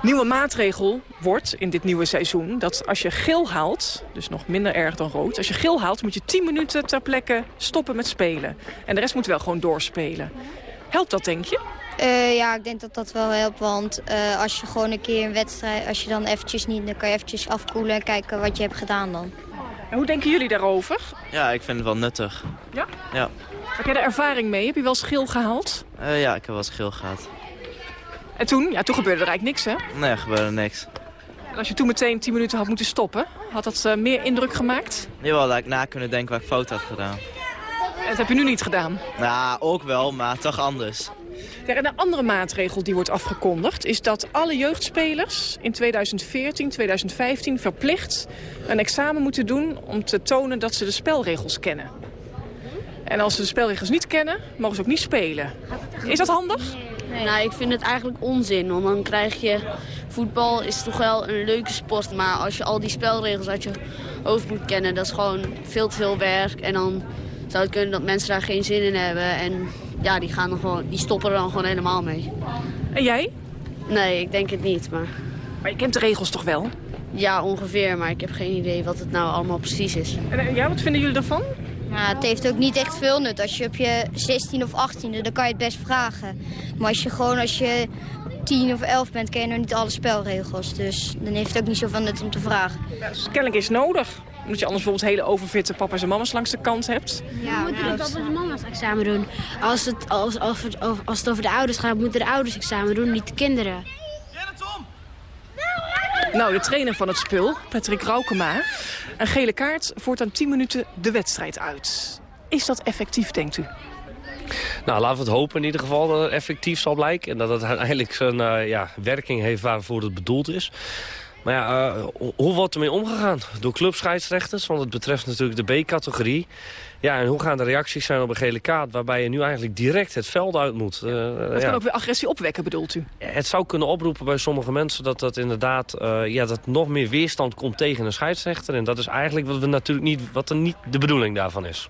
Nieuwe maatregel wordt in dit nieuwe seizoen dat als je geel haalt, dus nog minder erg dan rood, als je geel haalt moet je 10 minuten ter plekke stoppen met spelen. En de rest moet wel gewoon doorspelen. Helpt dat, denk je? Eh, ja, ik denk dat dat wel helpt, want eh, als je gewoon een keer een wedstrijd... als je dan eventjes niet, dan kan je eventjes afkoelen en kijken wat je hebt gedaan dan. En hoe denken jullie daarover? Ja, ik vind het wel nuttig. Ja? Ja, Heb jij er ervaring mee? Heb je wel eens geel gehaald? Eh, ja ik heb wel eens geel gehad. En toen? Ja, toen gebeurde er eigenlijk niks, hè? Nee, er gebeurde niks. En als je toen meteen 10 minuten had moeten stoppen, had dat eh, meer indruk gemaakt? Jawel, dat ik na kunnen denken waar ik fout had gedaan. En dat heb je nu niet gedaan. Nou, ook wel, maar toch anders. Ja, en een andere maatregel die wordt afgekondigd... is dat alle jeugdspelers in 2014, 2015 verplicht een examen moeten doen... om te tonen dat ze de spelregels kennen. En als ze de spelregels niet kennen, mogen ze ook niet spelen. Is dat handig? Nou, ik vind het eigenlijk onzin, want dan krijg je... Voetbal is toch wel een leuke sport, maar als je al die spelregels uit je hoofd moet kennen... dat is gewoon veel te veel werk en dan zou het kunnen dat mensen daar geen zin in hebben. En ja, die, gaan dan gewoon, die stoppen er dan gewoon helemaal mee. En jij? Nee, ik denk het niet, maar... Maar je kent de regels toch wel? Ja, ongeveer, maar ik heb geen idee wat het nou allemaal precies is. En eh, ja, wat vinden jullie ervan? Ja, het heeft ook niet echt veel nut. Als je op je 16 of 18e, dan kan je het best vragen. Maar als je gewoon als je 10 of 11 bent, ken je nog niet alle spelregels. Dus dan heeft het ook niet zoveel nut om te vragen. Dus kennelijk is het nodig. Omdat je anders bijvoorbeeld hele overfitte papa's en mama's langs de kant hebt. Ja, moeten de papa's en mama's examen doen. Als het, als, als, het over, als het over de ouders gaat, moeten de ouders examen doen, niet de kinderen. Nou, de trainer van het spul, Patrick Raukema. Een gele kaart voert aan 10 minuten de wedstrijd uit. Is dat effectief, denkt u? Nou, laten we het hopen in ieder geval dat het effectief zal blijken. En dat het uiteindelijk zijn eh, ja, werking heeft waarvoor het bedoeld is. Maar ja, eh, hoe wordt ermee omgegaan? Door clubscheidsrechters, want het betreft natuurlijk de B-categorie. Ja, en hoe gaan de reacties zijn op een gele kaart... waarbij je nu eigenlijk direct het veld uit moet? Eh, Dat kan ook weer agressie opwekken, bedoelt u? Het zou kunnen oproepen bij sommige mensen dat dat inderdaad eh, ja, dat nog meer weerstand komt tegen een scheidsrechter. En dat is eigenlijk wat, we natuurlijk niet, wat er niet de bedoeling daarvan is.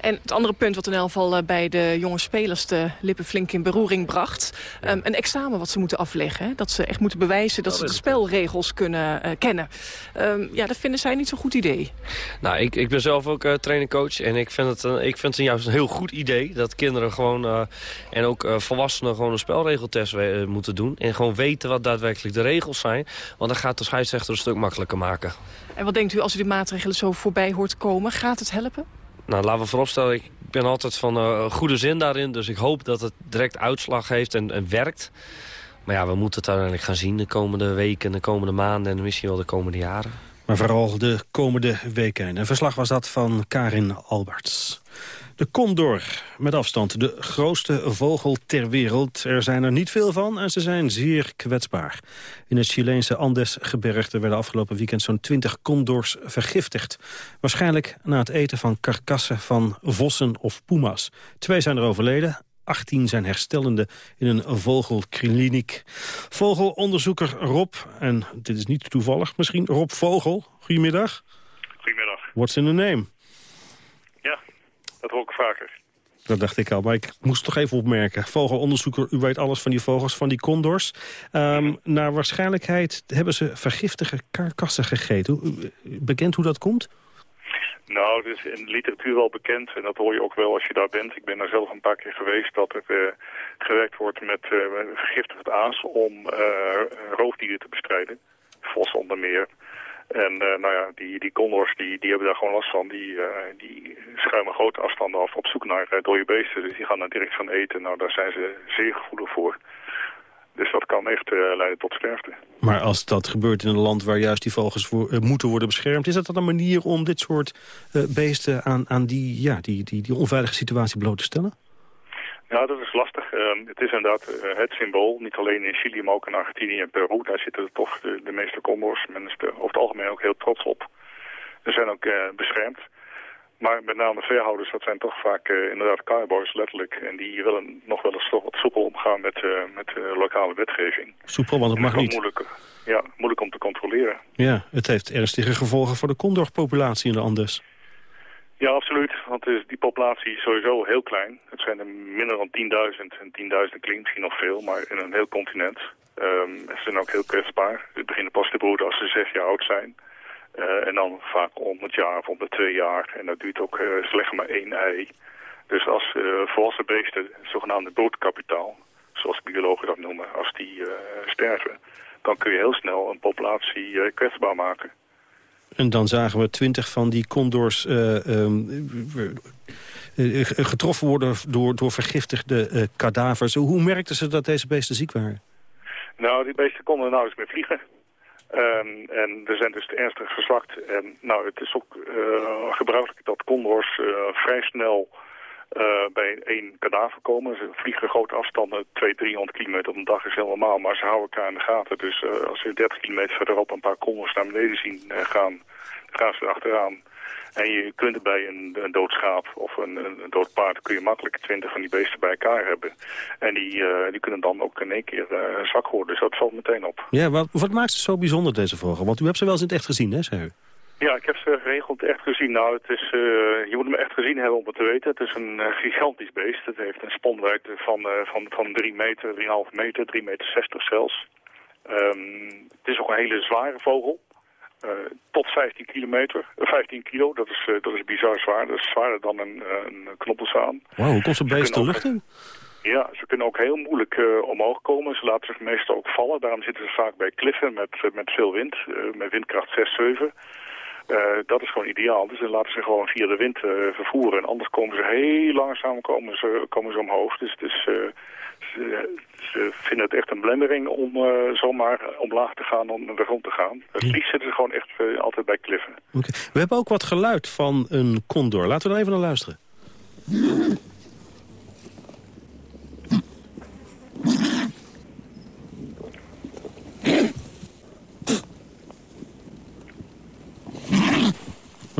En het andere punt wat in elk geval eh, bij de jonge spelers de lippen flink in beroering bracht. ehm, een examen wat ze moeten afleggen. Hè? Dat ze echt moeten bewijzen dat ze de spelregels kunnen eh, kennen. Ehm, ja, dat vinden zij niet zo'n goed idee. Nou, ik, ik ben zelf ook uh, trainer-coach en ik vind, het, ik vind het juist een heel goed idee... dat kinderen gewoon en ook volwassenen gewoon een spelregeltest moeten doen... en gewoon weten wat daadwerkelijk de regels zijn. Want dan gaat de scheidsrechter een stuk makkelijker maken. En wat denkt u als u die maatregelen zo voorbij hoort komen? Gaat het helpen? Nou, laten we vooropstellen, ik ben altijd van eh, goede zin daarin. Dus ik hoop dat het direct uitslag heeft en, werkt. Maar ja, we moeten het uiteindelijk gaan zien de komende weken, de komende maanden... en misschien wel de komende jaren. Maar vooral de komende weken. Een verslag was dat van Karin Alberts. De condor, met afstand de grootste vogel ter wereld. Er zijn er niet veel van en ze zijn zeer kwetsbaar. In het Chileense Andesgebergte werden afgelopen weekend zo'n 20 condors vergiftigd. Waarschijnlijk na het eten van karkassen van vossen of puma's. Twee zijn er overleden, 18 zijn herstellende in een vogelkliniek. Vogelonderzoeker Rob, en dit is niet toevallig misschien, Rob Vogel. Goedemiddag. Goedemiddag. What's in the name? Dat hoor ik vaker. Dat dacht ik al, maar ik moest toch even opmerken. Vogelonderzoeker, u weet alles van die vogels, van die condors. Ehm, naar waarschijnlijkheid hebben ze vergiftige karkassen gegeten. Bekend hoe dat komt? Nou, het is in de literatuur wel bekend en dat hoor je ook wel als je daar bent. Ik ben daar zelf een paar keer geweest dat er eh, gewerkt wordt met eh, vergiftigd aas om eh, roofdieren te bestrijden. Vos onder meer. En uh, nou ja, die, die condors die, die hebben daar gewoon last van. Die, uh, die schuimen grote afstanden af op zoek naar uh, dode beesten. Dus die gaan daar direct van eten. Nou, daar zijn ze zeer gevoelig voor. Dus dat kan echt leiden tot sterfte. Maar als dat gebeurt in een land waar juist die vogels moeten worden beschermd... is dat dan een manier om dit soort beesten aan, aan die, ja, die, die, die onveilige situatie bloot te stellen? Ja, dat is lastig. Uh, het is inderdaad uh, het symbool, niet alleen in Chili, maar ook in Argentinië en Peru. Daar zitten toch de, de meeste condors. Men is er over het algemeen ook heel trots op. Ze zijn ook uh, beschermd. Maar met name veehouders, dat zijn toch vaak inderdaad cowboys, letterlijk. En die willen nog wel eens toch wat soepel omgaan met, met lokale wetgeving. Soepel, want het mag niet. Moeilijk, ja, moeilijk om te controleren. Ja, het heeft ernstige gevolgen voor de condorpopulatie in de Andes. Ja, absoluut. Want die populatie is sowieso heel klein. Het zijn er minder dan 10.000. En 10.000 klinkt misschien nog veel, maar in een heel continent. Um, ze zijn ook heel kwetsbaar. Ze beginnen pas te broeden als ze zes jaar oud zijn. Uh, en dan vaak 100 jaar of 102 jaar. En dat duurt ook, uh, leggen maar één ei. Dus als uh, volwassen beesten, het zogenaamde broodkapitaal, zoals biologen dat noemen, als die sterven, dan kun je heel snel een populatie kwetsbaar maken. En dan zagen we twintig van die condors uh, um, getroffen worden door, door vergiftigde kadavers. Hoe merkten ze dat deze beesten ziek waren? Nou, die beesten konden nauwelijks meer vliegen. Um, en er zijn dus ernstig verzwakt. En nou, het is ook gebruikelijk dat condors vrij snel uh, bij één kadaver komen. Ze vliegen grote afstanden, 200, 300 kilometer op een dag is heel normaal. Maar ze houden elkaar in de gaten. Dus uh, als ze 30 kilometer verderop een paar condors naar beneden zien uh, gaan, gaan ze erachteraan. En je kunt bij een, een dood schaap of een, een, dood paard... kun je makkelijk 20 van die beesten bij elkaar hebben. En die, die kunnen dan ook in één keer uh, zwak worden. Dus dat valt meteen op. Ja, wat, wat maakt ze zo bijzonder, deze vogel? Want u hebt ze wel eens in het echt gezien, hè, zei? Ja, ik heb ze geregeld echt gezien. Nou, het is, uh, je moet hem echt gezien hebben om het te weten. Het is een uh, gigantisch beest. Het heeft een spanwijdte van, uh, van, van 3 meter, 3,5 meter, 3 meter 60 zelfs. Um, het is ook een hele zware vogel. tot 15 kilometer, 15 kilo, dat is, dat is bizar zwaar. Dat is zwaarder dan een, een knoppelzaan. Wauw, hoe komt zo'n beest de lucht in? Ja, ze kunnen ook heel moeilijk uh, omhoog komen. Ze laten zich meestal ook vallen. Daarom zitten ze vaak bij kliffen met, met veel wind, uh, met windkracht 6, 7. Uh, dat is gewoon ideaal. Dus dan laten ze gewoon via de wind uh, vervoeren. En anders komen ze heel langzaam komen ze, komen ze omhoog. Dus, dus uh, ze, ze, vinden het echt een belemmering om zomaar omlaag te gaan, om de grond te gaan. Het liefst zitten ze gewoon echt altijd bij kliffen. Okay. We hebben ook wat geluid van een condor. Laten we er even naar luisteren.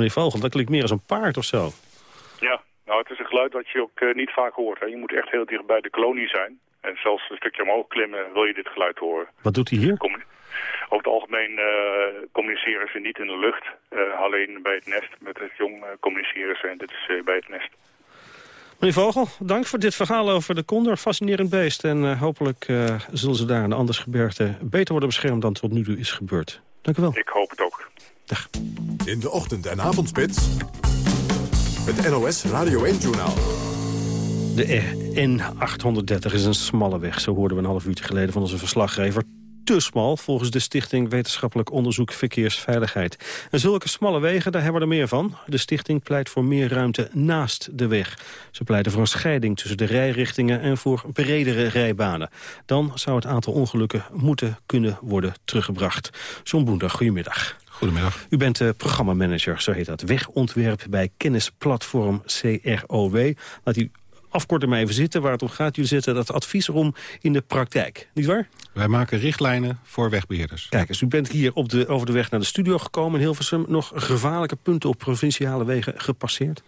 Meneer Vogel, dat klinkt meer als een paard of zo. Ja, nou het is een geluid dat je ook uh, niet vaak hoort. Hè. Je moet echt heel dicht bij de kolonie zijn. En zelfs een stukje omhoog klimmen wil je dit geluid horen. Wat doet hij hier? Kom, over het algemeen uh, communiceren ze niet in de lucht. Uh, alleen bij het nest. Met het jong communiceren ze en dit is bij het nest. Meneer Vogel, dank voor dit verhaal over de condor. Fascinerend beest. En hopelijk zullen ze daar in de Andersgebergte beter worden beschermd dan tot nu toe is gebeurd. Dank u wel. Ik hoop het ook. Dag. In de ochtend- en avondspits. Het NOS Radio 1-journaal. De N830 is een smalle weg, zo hoorden we een half uurtje geleden van onze verslaggever te smal volgens de Stichting Wetenschappelijk Onderzoek Verkeersveiligheid. En zulke smalle wegen, daar hebben we er meer van. De stichting pleit voor meer ruimte naast de weg. Ze pleiten voor een scheiding tussen de rijrichtingen en voor bredere rijbanen. Dan zou het aantal ongelukken moeten kunnen worden teruggebracht. John Boender, goedemiddag. Goedemiddag. U bent de programmamanager, zo heet dat, wegontwerp bij kennisplatform CROW. Laat u afkorten maar even zitten. Waar het om gaat, jullie zetten dat advies erom in de praktijk. Niet waar? Wij maken richtlijnen voor wegbeheerders. Kijk eens, u bent hier op de, over de weg naar de studio gekomen in Hilversum. Nog gevaarlijke punten op provinciale wegen gepasseerd?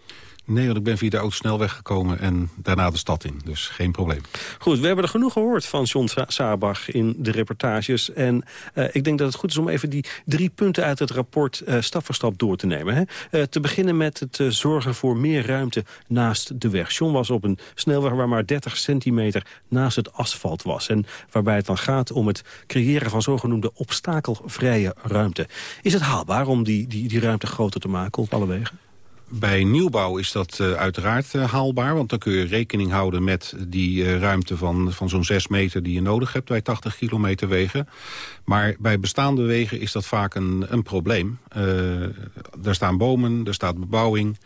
Nee, want ik ben via de autosnelweg gekomen en daarna de stad in. Dus geen probleem. Goed, we hebben er genoeg gehoord van John Sabach in de reportages. En uh, ik denk dat het goed is om even die drie punten uit het rapport uh, stap voor stap door te nemen. Hè? Uh, te beginnen met het zorgen voor meer ruimte naast de weg. John was op een snelweg waar maar 30 centimeter naast het asfalt was. En waarbij het dan gaat om het creëren van zogenoemde obstakelvrije ruimte. Is het haalbaar om die, die, die ruimte groter te maken op alle wegen? Bij nieuwbouw is dat uh, uiteraard uh, haalbaar. Want dan kun je rekening houden met die uh, ruimte van, van zo'n 6 meter die je nodig hebt bij 80 kilometer wegen. Maar bij bestaande wegen is dat vaak een, een probleem. er staan bomen, er staat bebouwing.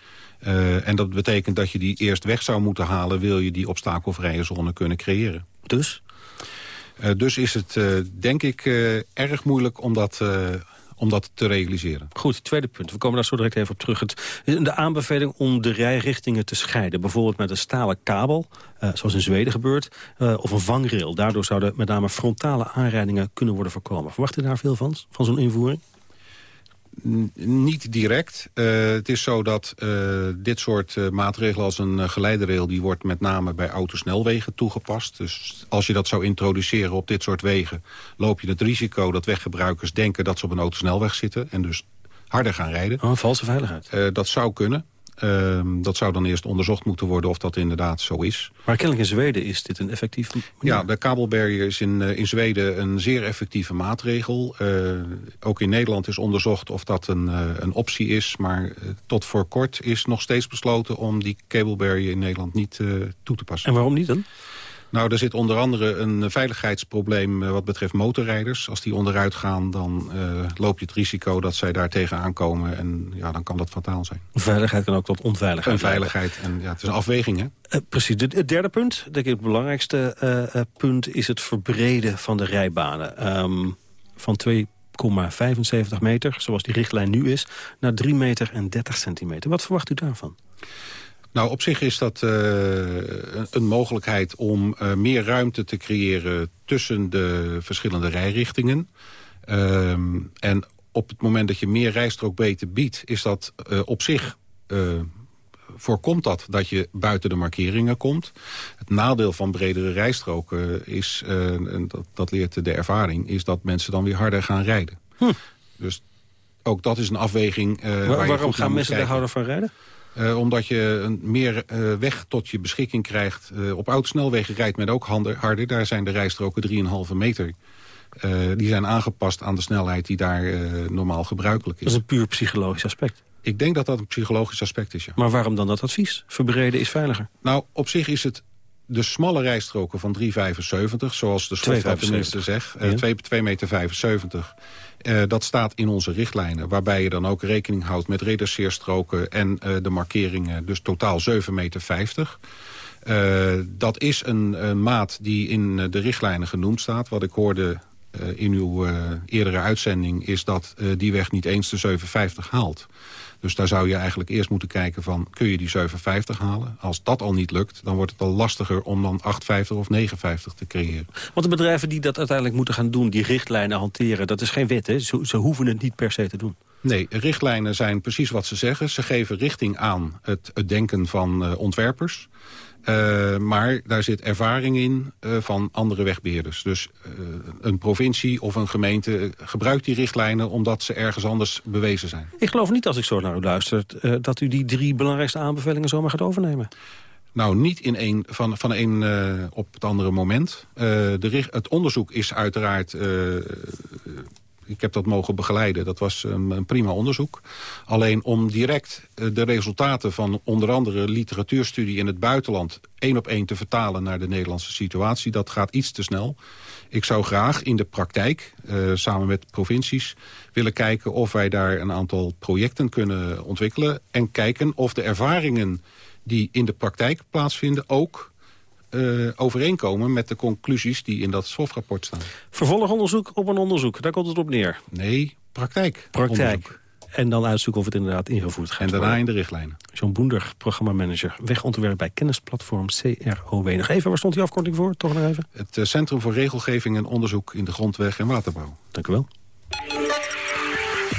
en dat betekent dat je die eerst weg zou moeten halen... wil je die obstakelvrije zone kunnen creëren. Dus? dus is het, denk ik, erg moeilijk om dat om dat te realiseren. Goed, tweede punt. We komen daar zo direct even op terug. Het, de aanbeveling om de rijrichtingen te scheiden. Bijvoorbeeld met een stalen kabel, uh, zoals in Zweden gebeurt, uh, of een vangrail. Daardoor zouden met name frontale aanrijdingen kunnen worden voorkomen. Verwacht u daar veel van, van zo'n invoering? Niet direct. Uh, het is zo dat uh, dit soort uh, maatregelen als een geleiderrail... die wordt met name bij autosnelwegen toegepast. Dus als je dat zou introduceren op dit soort wegen... loop je het risico dat weggebruikers denken dat ze op een autosnelweg zitten... en dus harder gaan rijden. Oh, een valse veiligheid. dat zou kunnen. Uh, dat zou dan eerst onderzocht moeten worden of dat inderdaad zo is. Maar kennelijk in Zweden is dit een effectief manier. Ja, de kabelbarrier is in, uh, in Zweden een zeer effectieve maatregel. Uh, ook in Nederland is onderzocht of dat een, uh, een optie is. Maar tot voor kort is nog steeds besloten om die kabelbarrier in Nederland niet toe te passen. En waarom niet dan? Nou, er zit onder andere een veiligheidsprobleem wat betreft motorrijders. Als die onderuit gaan, dan uh, loop je het risico dat zij daar tegenaan komen. En ja, dan kan dat fataal zijn. Veiligheid kan ook tot onveiligheid Een veiligheid. En ja, het is een afweging, hè? Uh, precies. Het derde punt, denk ik het belangrijkste uh, punt... is het verbreden van de rijbanen. Um, van 2,75 meter, zoals die richtlijn nu is... naar 3 meter en 30 centimeter. Wat verwacht u daarvan? Nou, op zich is dat uh, een mogelijkheid om uh, meer ruimte te creëren tussen de verschillende rijrichtingen. Um, en op het moment dat je meer rijstrookbreedte biedt, is dat uh, op zich voorkomt dat dat je buiten de markeringen komt. Het nadeel van bredere rijstroken is, en dat, dat, leert de ervaring, is dat mensen dan weer harder gaan rijden. Hm. Dus ook dat is een afweging. Waar, waarom gaan mensen daar harder van rijden? Uh, omdat je een meer uh, weg tot je beschikking krijgt. Uh, op autosnelwegen rijdt men ook harder. Daar zijn de rijstroken 3,5 meter. die zijn aangepast aan de snelheid die daar normaal gebruikelijk is. Dat is een puur psychologisch aspect. Ik denk dat dat een psychologisch aspect is, ja. Maar waarom dan dat advies? Verbreden is veiliger. Nou, op zich is het de smalle rijstroken van 3,75, zoals de slotvaartminister zegt, ja. 2,75 meter. 75, uh, dat staat in onze richtlijnen, waarbij je dan ook rekening houdt met reduceerstroken en uh, de markeringen, dus totaal 7,50 meter. 50. Uh, dat is een, een, maat die in de richtlijnen genoemd staat. Wat ik hoorde in uw eerdere uitzending is dat die weg niet eens de 7,50 haalt. Dus daar zou je eigenlijk eerst moeten kijken van... kun je die 7,50 halen? Als dat al niet lukt, dan wordt het al lastiger om dan 8,50 of 9,50 te creëren. Want de bedrijven die dat uiteindelijk moeten gaan doen... die richtlijnen hanteren, dat is geen wet, hè? Ze, ze hoeven het niet per se te doen. Nee, richtlijnen zijn precies wat ze zeggen. Ze geven richting aan het, het denken van uh, ontwerpers. Uh, maar daar zit ervaring in uh, van andere wegbeheerders. Dus uh, een provincie of een gemeente gebruikt die richtlijnen... omdat ze ergens anders bewezen zijn. Ik geloof niet, als ik zo naar u luister... dat u die drie belangrijkste aanbevelingen zomaar gaat overnemen. Nou, niet in een, van, van een op het andere moment. de, het onderzoek is uiteraard ik heb dat mogen begeleiden. Dat was een, een prima onderzoek. Alleen om direct eh, de resultaten van onder andere literatuurstudie in het buitenland... één op één te vertalen naar de Nederlandse situatie, dat gaat iets te snel. Ik zou graag in de praktijk, uh, samen met provincies, willen kijken of wij daar een aantal projecten kunnen ontwikkelen. En kijken of de ervaringen die in de praktijk plaatsvinden ook uh, overeenkomen met de conclusies die in dat SOF-rapport staan. Vervolgonderzoek op een onderzoek, daar komt het op neer. Nee, praktijk. Praktijk. Onderzoek. En dan uitzoeken of het inderdaad ingevoerd gaat En daarna worden. in de richtlijnen. John Boender, programmamanager, wegontwerp bij kennisplatform CROW. Nog even, waar stond die afkorting voor? Toch nog even? Het uh, Centrum voor Regelgeving en Onderzoek in de Grondweg en Waterbouw. Dank u wel.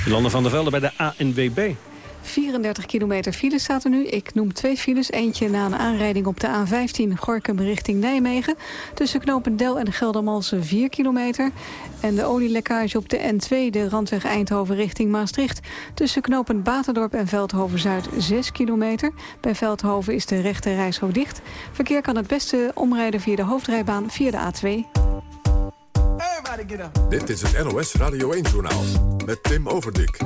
Landen van der Velde bij de ANWB. 34 kilometer file staat er nu. Ik noem twee files. Eentje na een aanrijding op de A15 Gorkum richting Nijmegen. Tussen Knopendel en Geldermalsen 4 kilometer. En de olielekkage op de N2, de randweg Eindhoven richting Maastricht. Tussen Knopend Baterdorp en Veldhoven-Zuid 6 kilometer. Bij Veldhoven is de rechte reishok dicht. Verkeer kan het beste omrijden via de hoofdrijbaan via de A2. Dit is het NOS Radio 1-journaal met Tim Overdijk.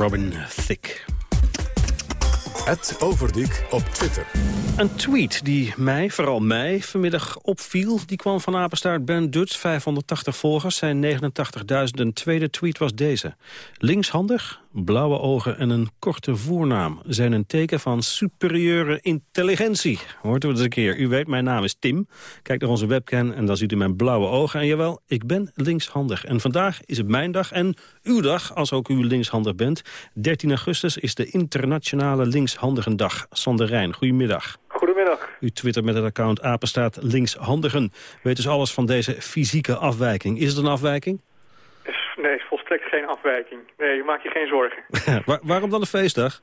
Robin Thicke. Het Overdiek op Twitter. Een tweet die mij, vooral mij, vanmiddag opviel... die kwam van apenstaart Ben Dutz, 580 volgers, zijn 89.000. Een tweede tweet was deze. Linkshandig, blauwe ogen en een korte voornaam... zijn een teken van superieure intelligentie. Hoort u het eens een keer. U weet, mijn naam is Tim. Kijk naar onze webcam en dan ziet u mijn blauwe ogen. En jawel, ik ben linkshandig. En vandaag is het mijn dag en uw dag, als ook u linkshandig bent. 13 augustus is de internationale linkshandigendag. Sander Rijn, goedemiddag. Goedemiddag. U twittert met het account apenstaat linkshandigen. Weet dus alles van deze fysieke afwijking. Is het een afwijking? Nee, volstrekt geen afwijking. Nee, maak je geen zorgen. waarom dan een feestdag?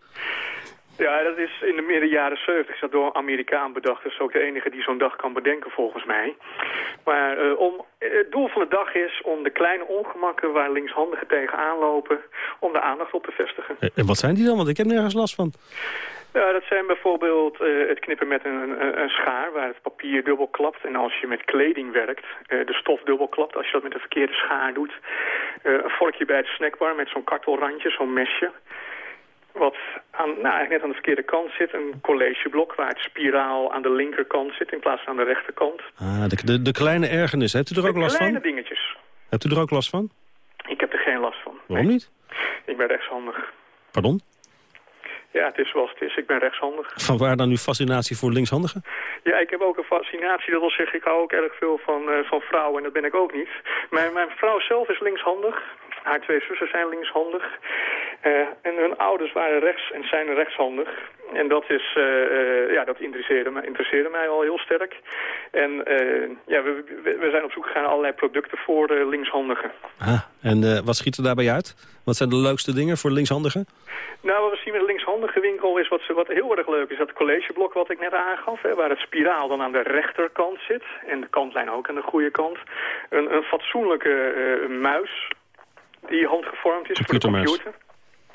Ja, dat is in de midden jaren 70 is dat door een Amerikaan bedacht. Dat is ook de enige die zo'n dag kan bedenken volgens mij. Maar uh, om, het doel van de dag is om de kleine ongemakken waar linkshandigen tegenaan lopen... om de aandacht op te vestigen. En wat zijn die dan? Want ik heb nergens last van. Ja, dat zijn bijvoorbeeld uh, het knippen met een, een, schaar waar het papier dubbel klapt. En als je met kleding werkt, uh, de stof dubbel klapt. Als je dat met een verkeerde schaar doet. Uh, een vorkje bij het snackbar met zo'n kartelrandje, zo'n mesje. Wat aan, nou, eigenlijk net aan de verkeerde kant zit. Een collegeblok waar het spiraal aan de linkerkant zit in plaats van aan de rechterkant. Ah, de, de, de kleine ergernis. Hebt u er ook de last van? kleine dingetjes. Hebt u er ook last van? Ik heb er geen last van. Waarom niet? Ik ben rechtshandig. Pardon? Ja, het is zoals het is. Ik ben rechtshandig. Van waar dan uw fascinatie voor linkshandigen? Ja, ik heb ook een fascinatie. Dat wil zeggen, ik hou ook erg veel van, uh, van vrouwen en dat ben ik ook niet. Mijn, mijn vrouw zelf is linkshandig. Haar twee zussen zijn linkshandig. Uh, en hun ouders waren rechts en zijn rechtshandig. En dat, is, uh, uh, ja, dat interesseerde, mij, interesseerde mij al heel sterk. En ja, we, we zijn op zoek gegaan naar allerlei producten voor linkshandigen. Ah, en wat schiet er daarbij uit? Wat zijn de leukste dingen voor linkshandigen? Nou, wat we zien met de linkshandige winkel is wat, wat heel erg leuk is. Dat collegeblok wat ik net aangaf, hè, waar het spiraal dan aan de rechterkant zit. En de kantlijn ook aan de goede kant. Een, een fatsoenlijke muis die handgevormd is voor de computer.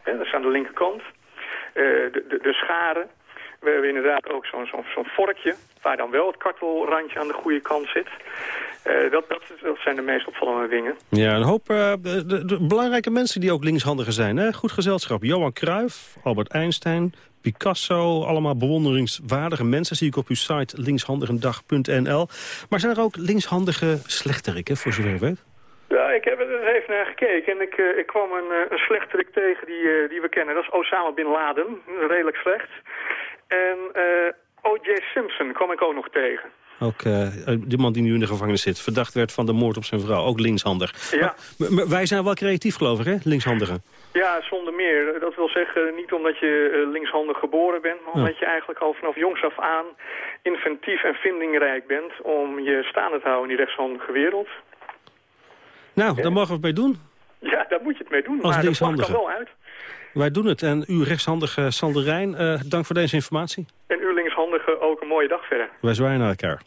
Dat is aan de linkerkant. Uh, de, de, de, scharen. We hebben inderdaad ook zo'n zo'n zo'n vorkje... waar dan wel het kartelrandje aan de goede kant zit. Uh, dat, dat, dat, zijn de meest opvallende dingen. Ja, een hoop uh, de, de, de belangrijke mensen die ook linkshandigen zijn. Hè? Goed gezelschap. Johan Cruijff, Albert Einstein, Picasso. Allemaal bewonderingswaardige mensen zie ik op uw site linkshandigendag.nl. Maar zijn er ook linkshandige slechterikken, voor zover je weet? Ja, ik heb er even naar gekeken en ik, uh, ik kwam een, uh, een slechterik tegen die, uh, die we kennen. Dat is Osama Bin Laden, redelijk slecht. En O.J. Simpson kwam ik ook nog tegen. Ook die man die nu in de gevangenis zit. Verdacht werd van de moord op zijn vrouw. Ook linkshandig. Ja. Maar, maar wij zijn wel creatief geloof ik, hè? Linkshandigen. Ja, zonder meer. Dat wil zeggen niet omdat je linkshandig geboren bent... maar omdat je eigenlijk al vanaf jongs af aan inventief en vindingrijk bent... om je staande te houden in die rechtshandige wereld. Nou, daar mogen we het mee doen. Ja, daar moet je het mee doen. Als maar dat maakt er wel uit. Wij doen het. En uw rechtshandige Sander Rijn, uh, dank voor deze informatie. En uw linkshandige ook een mooie dag verder. Wij zwaaien naar elkaar.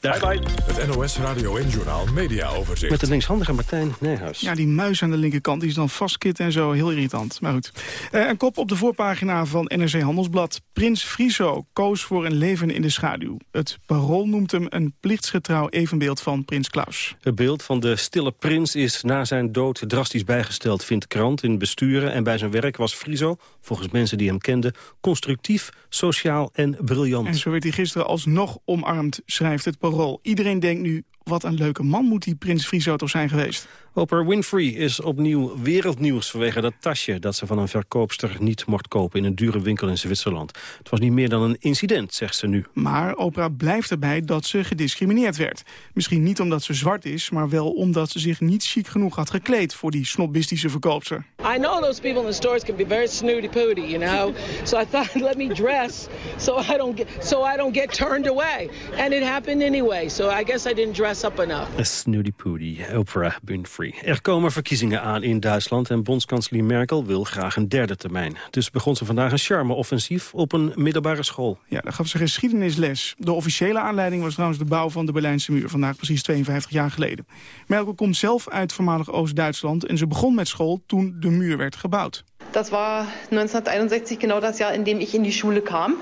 Bye bye. Het NOS Radio en Journaal Media Overzicht. Met de linkshandige Martijn Nijhuis. Ja, die muis aan de linkerkant die is dan vastkit en zo. Heel irritant. Maar goed. Uh, een kop op de voorpagina van NRC Handelsblad. Prins Friso koos voor een leven in de schaduw. Het parool noemt hem een plichtsgetrouw evenbeeld van prins Klaus. Het beeld van de stille prins is na zijn dood drastisch bijgesteld, vindt krant in besturen. En bij zijn werk was Friso, volgens mensen die hem kenden, constructief, sociaal en briljant. En zo werd hij gisteren alsnog omarmd, schrijft het parool. Iedereen denkt nu, wat een leuke man moet die prins Friso toch zijn geweest. Oprah Winfrey is opnieuw wereldnieuws vanwege dat tasje... dat ze van een verkoopster niet mocht kopen in een dure winkel in Zwitserland. Het was niet meer dan een incident, zegt ze nu. Maar Oprah blijft erbij dat ze gediscrimineerd werd. Misschien niet omdat ze zwart is, maar wel omdat ze zich niet chic genoeg had gekleed... voor die snobistische verkoopster. I know those people in the stores can be very snooty pooty, you know. So I thought, let me dress so I don't get, so I don't get turned away. And it happened anyway, so I guess I didn't dress up enough. A snooty pooty, Oprah Winfrey. Er komen verkiezingen aan in Duitsland en bondskanselier Merkel wil graag een derde termijn. Dus begon ze vandaag een charme-offensief op een middelbare school. Ja, daar gaf ze geschiedenisles. De officiële aanleiding was trouwens de bouw van de Berlijnse muur, vandaag precies 52 jaar geleden. Merkel komt zelf uit voormalig Oost-Duitsland en ze begon met school toen de muur werd gebouwd. Dat was 1961 genau das Jahr, in dem ich in die Schule kam.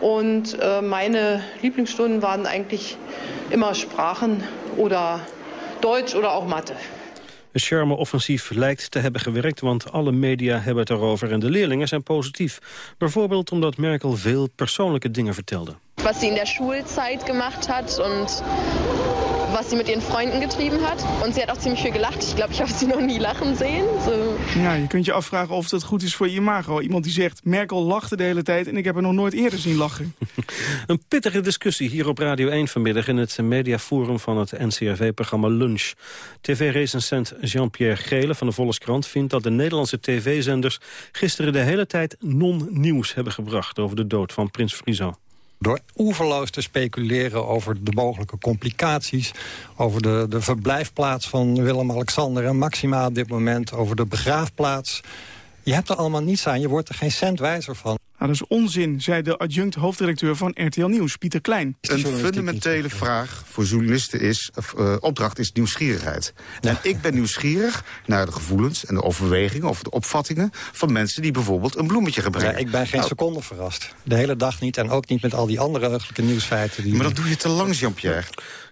Und äh, meine Lieblingsstunden waren eigentlich immer Sprachen oder Deutsch oder auch Mathe. Het charme-offensief lijkt te hebben gewerkt, want alle media hebben het erover en de leerlingen zijn positief. Bijvoorbeeld omdat Merkel veel persoonlijke dingen vertelde. Wat ze in der Schulzeit gemacht hat und was sie mit ihren Freunden getrieben hat. Und sie hat auch ziemlich viel gelacht. Ich glaube, ich habe sie noch nie lachen sehen. So. Ja, je kunt je afvragen of dat goed is voor je imago. Iemand die zegt, Merkel lachte de hele tijd en ik heb haar nog nooit eerder zien lachen. Een pittige discussie hier op Radio 1 vanmiddag... in het mediaforum van het NCRV-programma Lunch. TV-recensent Jean-Pierre Gele van de Volkskrant vindt dat de Nederlandse tv-zenders... gisteren de hele tijd non-nieuws hebben gebracht over de dood van prins Friso door oeverloos te speculeren over de mogelijke complicaties... over de, de verblijfplaats van Willem-Alexander en Maxima op dit moment... over de begraafplaats. Je hebt er allemaal niets aan, je wordt er geen cent wijzer van. Nou, dat is onzin, zei de adjunct hoofddirecteur van RTL Nieuws, Pieter Klein. Een fundamentele vraag voor journalisten is, of, uh, opdracht is nieuwsgierigheid. En ik ben nieuwsgierig naar de gevoelens en de overwegingen of de opvattingen van mensen die bijvoorbeeld een bloemetje gebruiken. Ja, ik ben geen nou, seconde verrast. De hele dag niet en ook niet met al die andere heugelijke nieuwsfeiten. Die... Maar dat doe je te lang, Jean-Pierre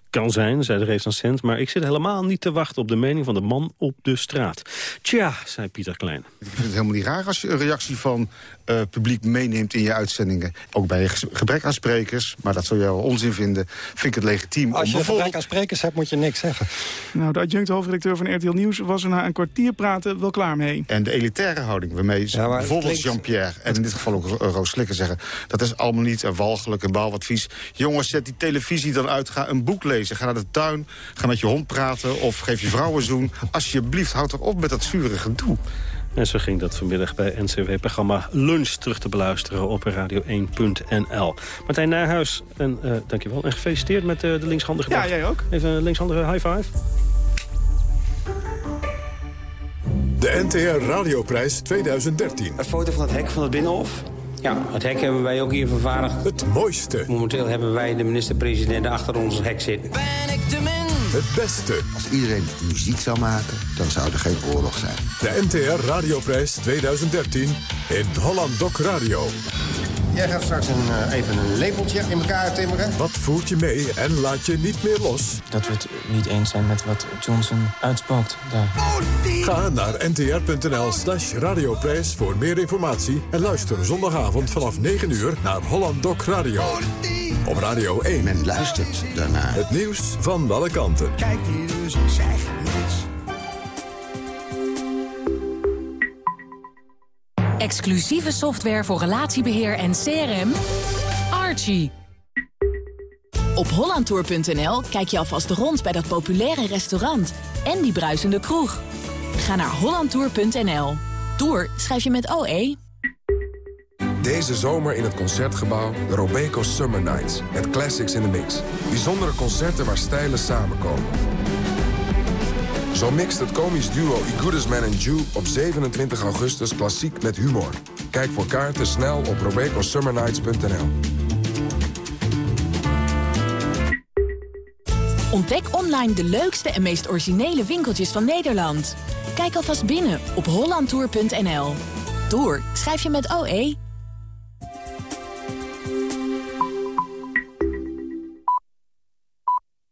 kan zijn, zei de recensent, maar ik zit helemaal niet te wachten op de mening van de man op de straat. Tja, zei Pieter Klein. Ik vind het helemaal niet raar als je een reactie van uh, publiek meeneemt in je uitzendingen. Ook bij gebrek aan sprekers, maar dat zou je wel onzin vinden, vind ik het legitiem. Als je om gebrek aan sprekers hebt, moet je niks zeggen. Nou, de adjunct hoofdredacteur van RTL Nieuws was er na een kwartier praten wel klaar mee. En de elitaire houding waarmee ja, bijvoorbeeld klinkt... Jean-Pierre en in dit geval ook Roos Slikker zeggen... dat is allemaal niet een walgelijk en bouwadvies. Jongens, zet die televisie dan uit, ga een boek lezen, ga naar de tuin... ga met je hond praten of geef je vrouw een zoen. Alsjeblieft, houd toch op met dat zure gedoe. En zo ging dat vanmiddag bij NCW-programma Lunch terug te beluisteren op radio1.nl. Martijn Nijhuis, en, uh, dankjewel. En gefeliciteerd met uh, de linkshandige Ja, jij ook. Even een linkshandige high five. De NTR Radioprijs 2013. Een foto van het hek van het Binnenhof. Ja, het hek hebben wij ook hier vervaardigd. Het mooiste. Momenteel hebben wij de minister-president achter ons hek zitten. Ben ik de min? Het beste. Als iedereen muziek zou maken, dan zou er geen oorlog zijn. De NTR Radioprijs 2013 in Holland Doc Radio. Jij gaat straks een, uh, even een lepeltje in elkaar timmeren. Wat voert je mee en laat je niet meer los? Dat we het niet eens zijn met wat Johnson uitspookt daar. Ga naar ntr.nl slash radioprijs voor meer informatie... en luister zondagavond vanaf 9 uur naar Holland Doc Radio. Op Radio 1. Men luistert daarnaar. Het nieuws van alle kanten. Kijk hier dus, zeg Exclusieve software voor relatiebeheer en CRM. Archie. Op hollandtour.nl kijk je alvast rond bij dat populaire restaurant en die bruisende kroeg. Ga naar hollandtour.nl. Tour schrijf je met OE. Deze zomer in het Concertgebouw de Robeco Summer Nights. Met classics in the mix. Bijzondere concerten waar stijlen samenkomen. Zo mixt het komisch duo I Goodest Man and Jew op 27 augustus klassiek met humor. Kijk voor kaarten snel op robecosummernights.nl. Ontdek online de leukste en meest originele winkeltjes van Nederland. Kijk alvast binnen op hollandtour.nl. Tour schrijf je met OE.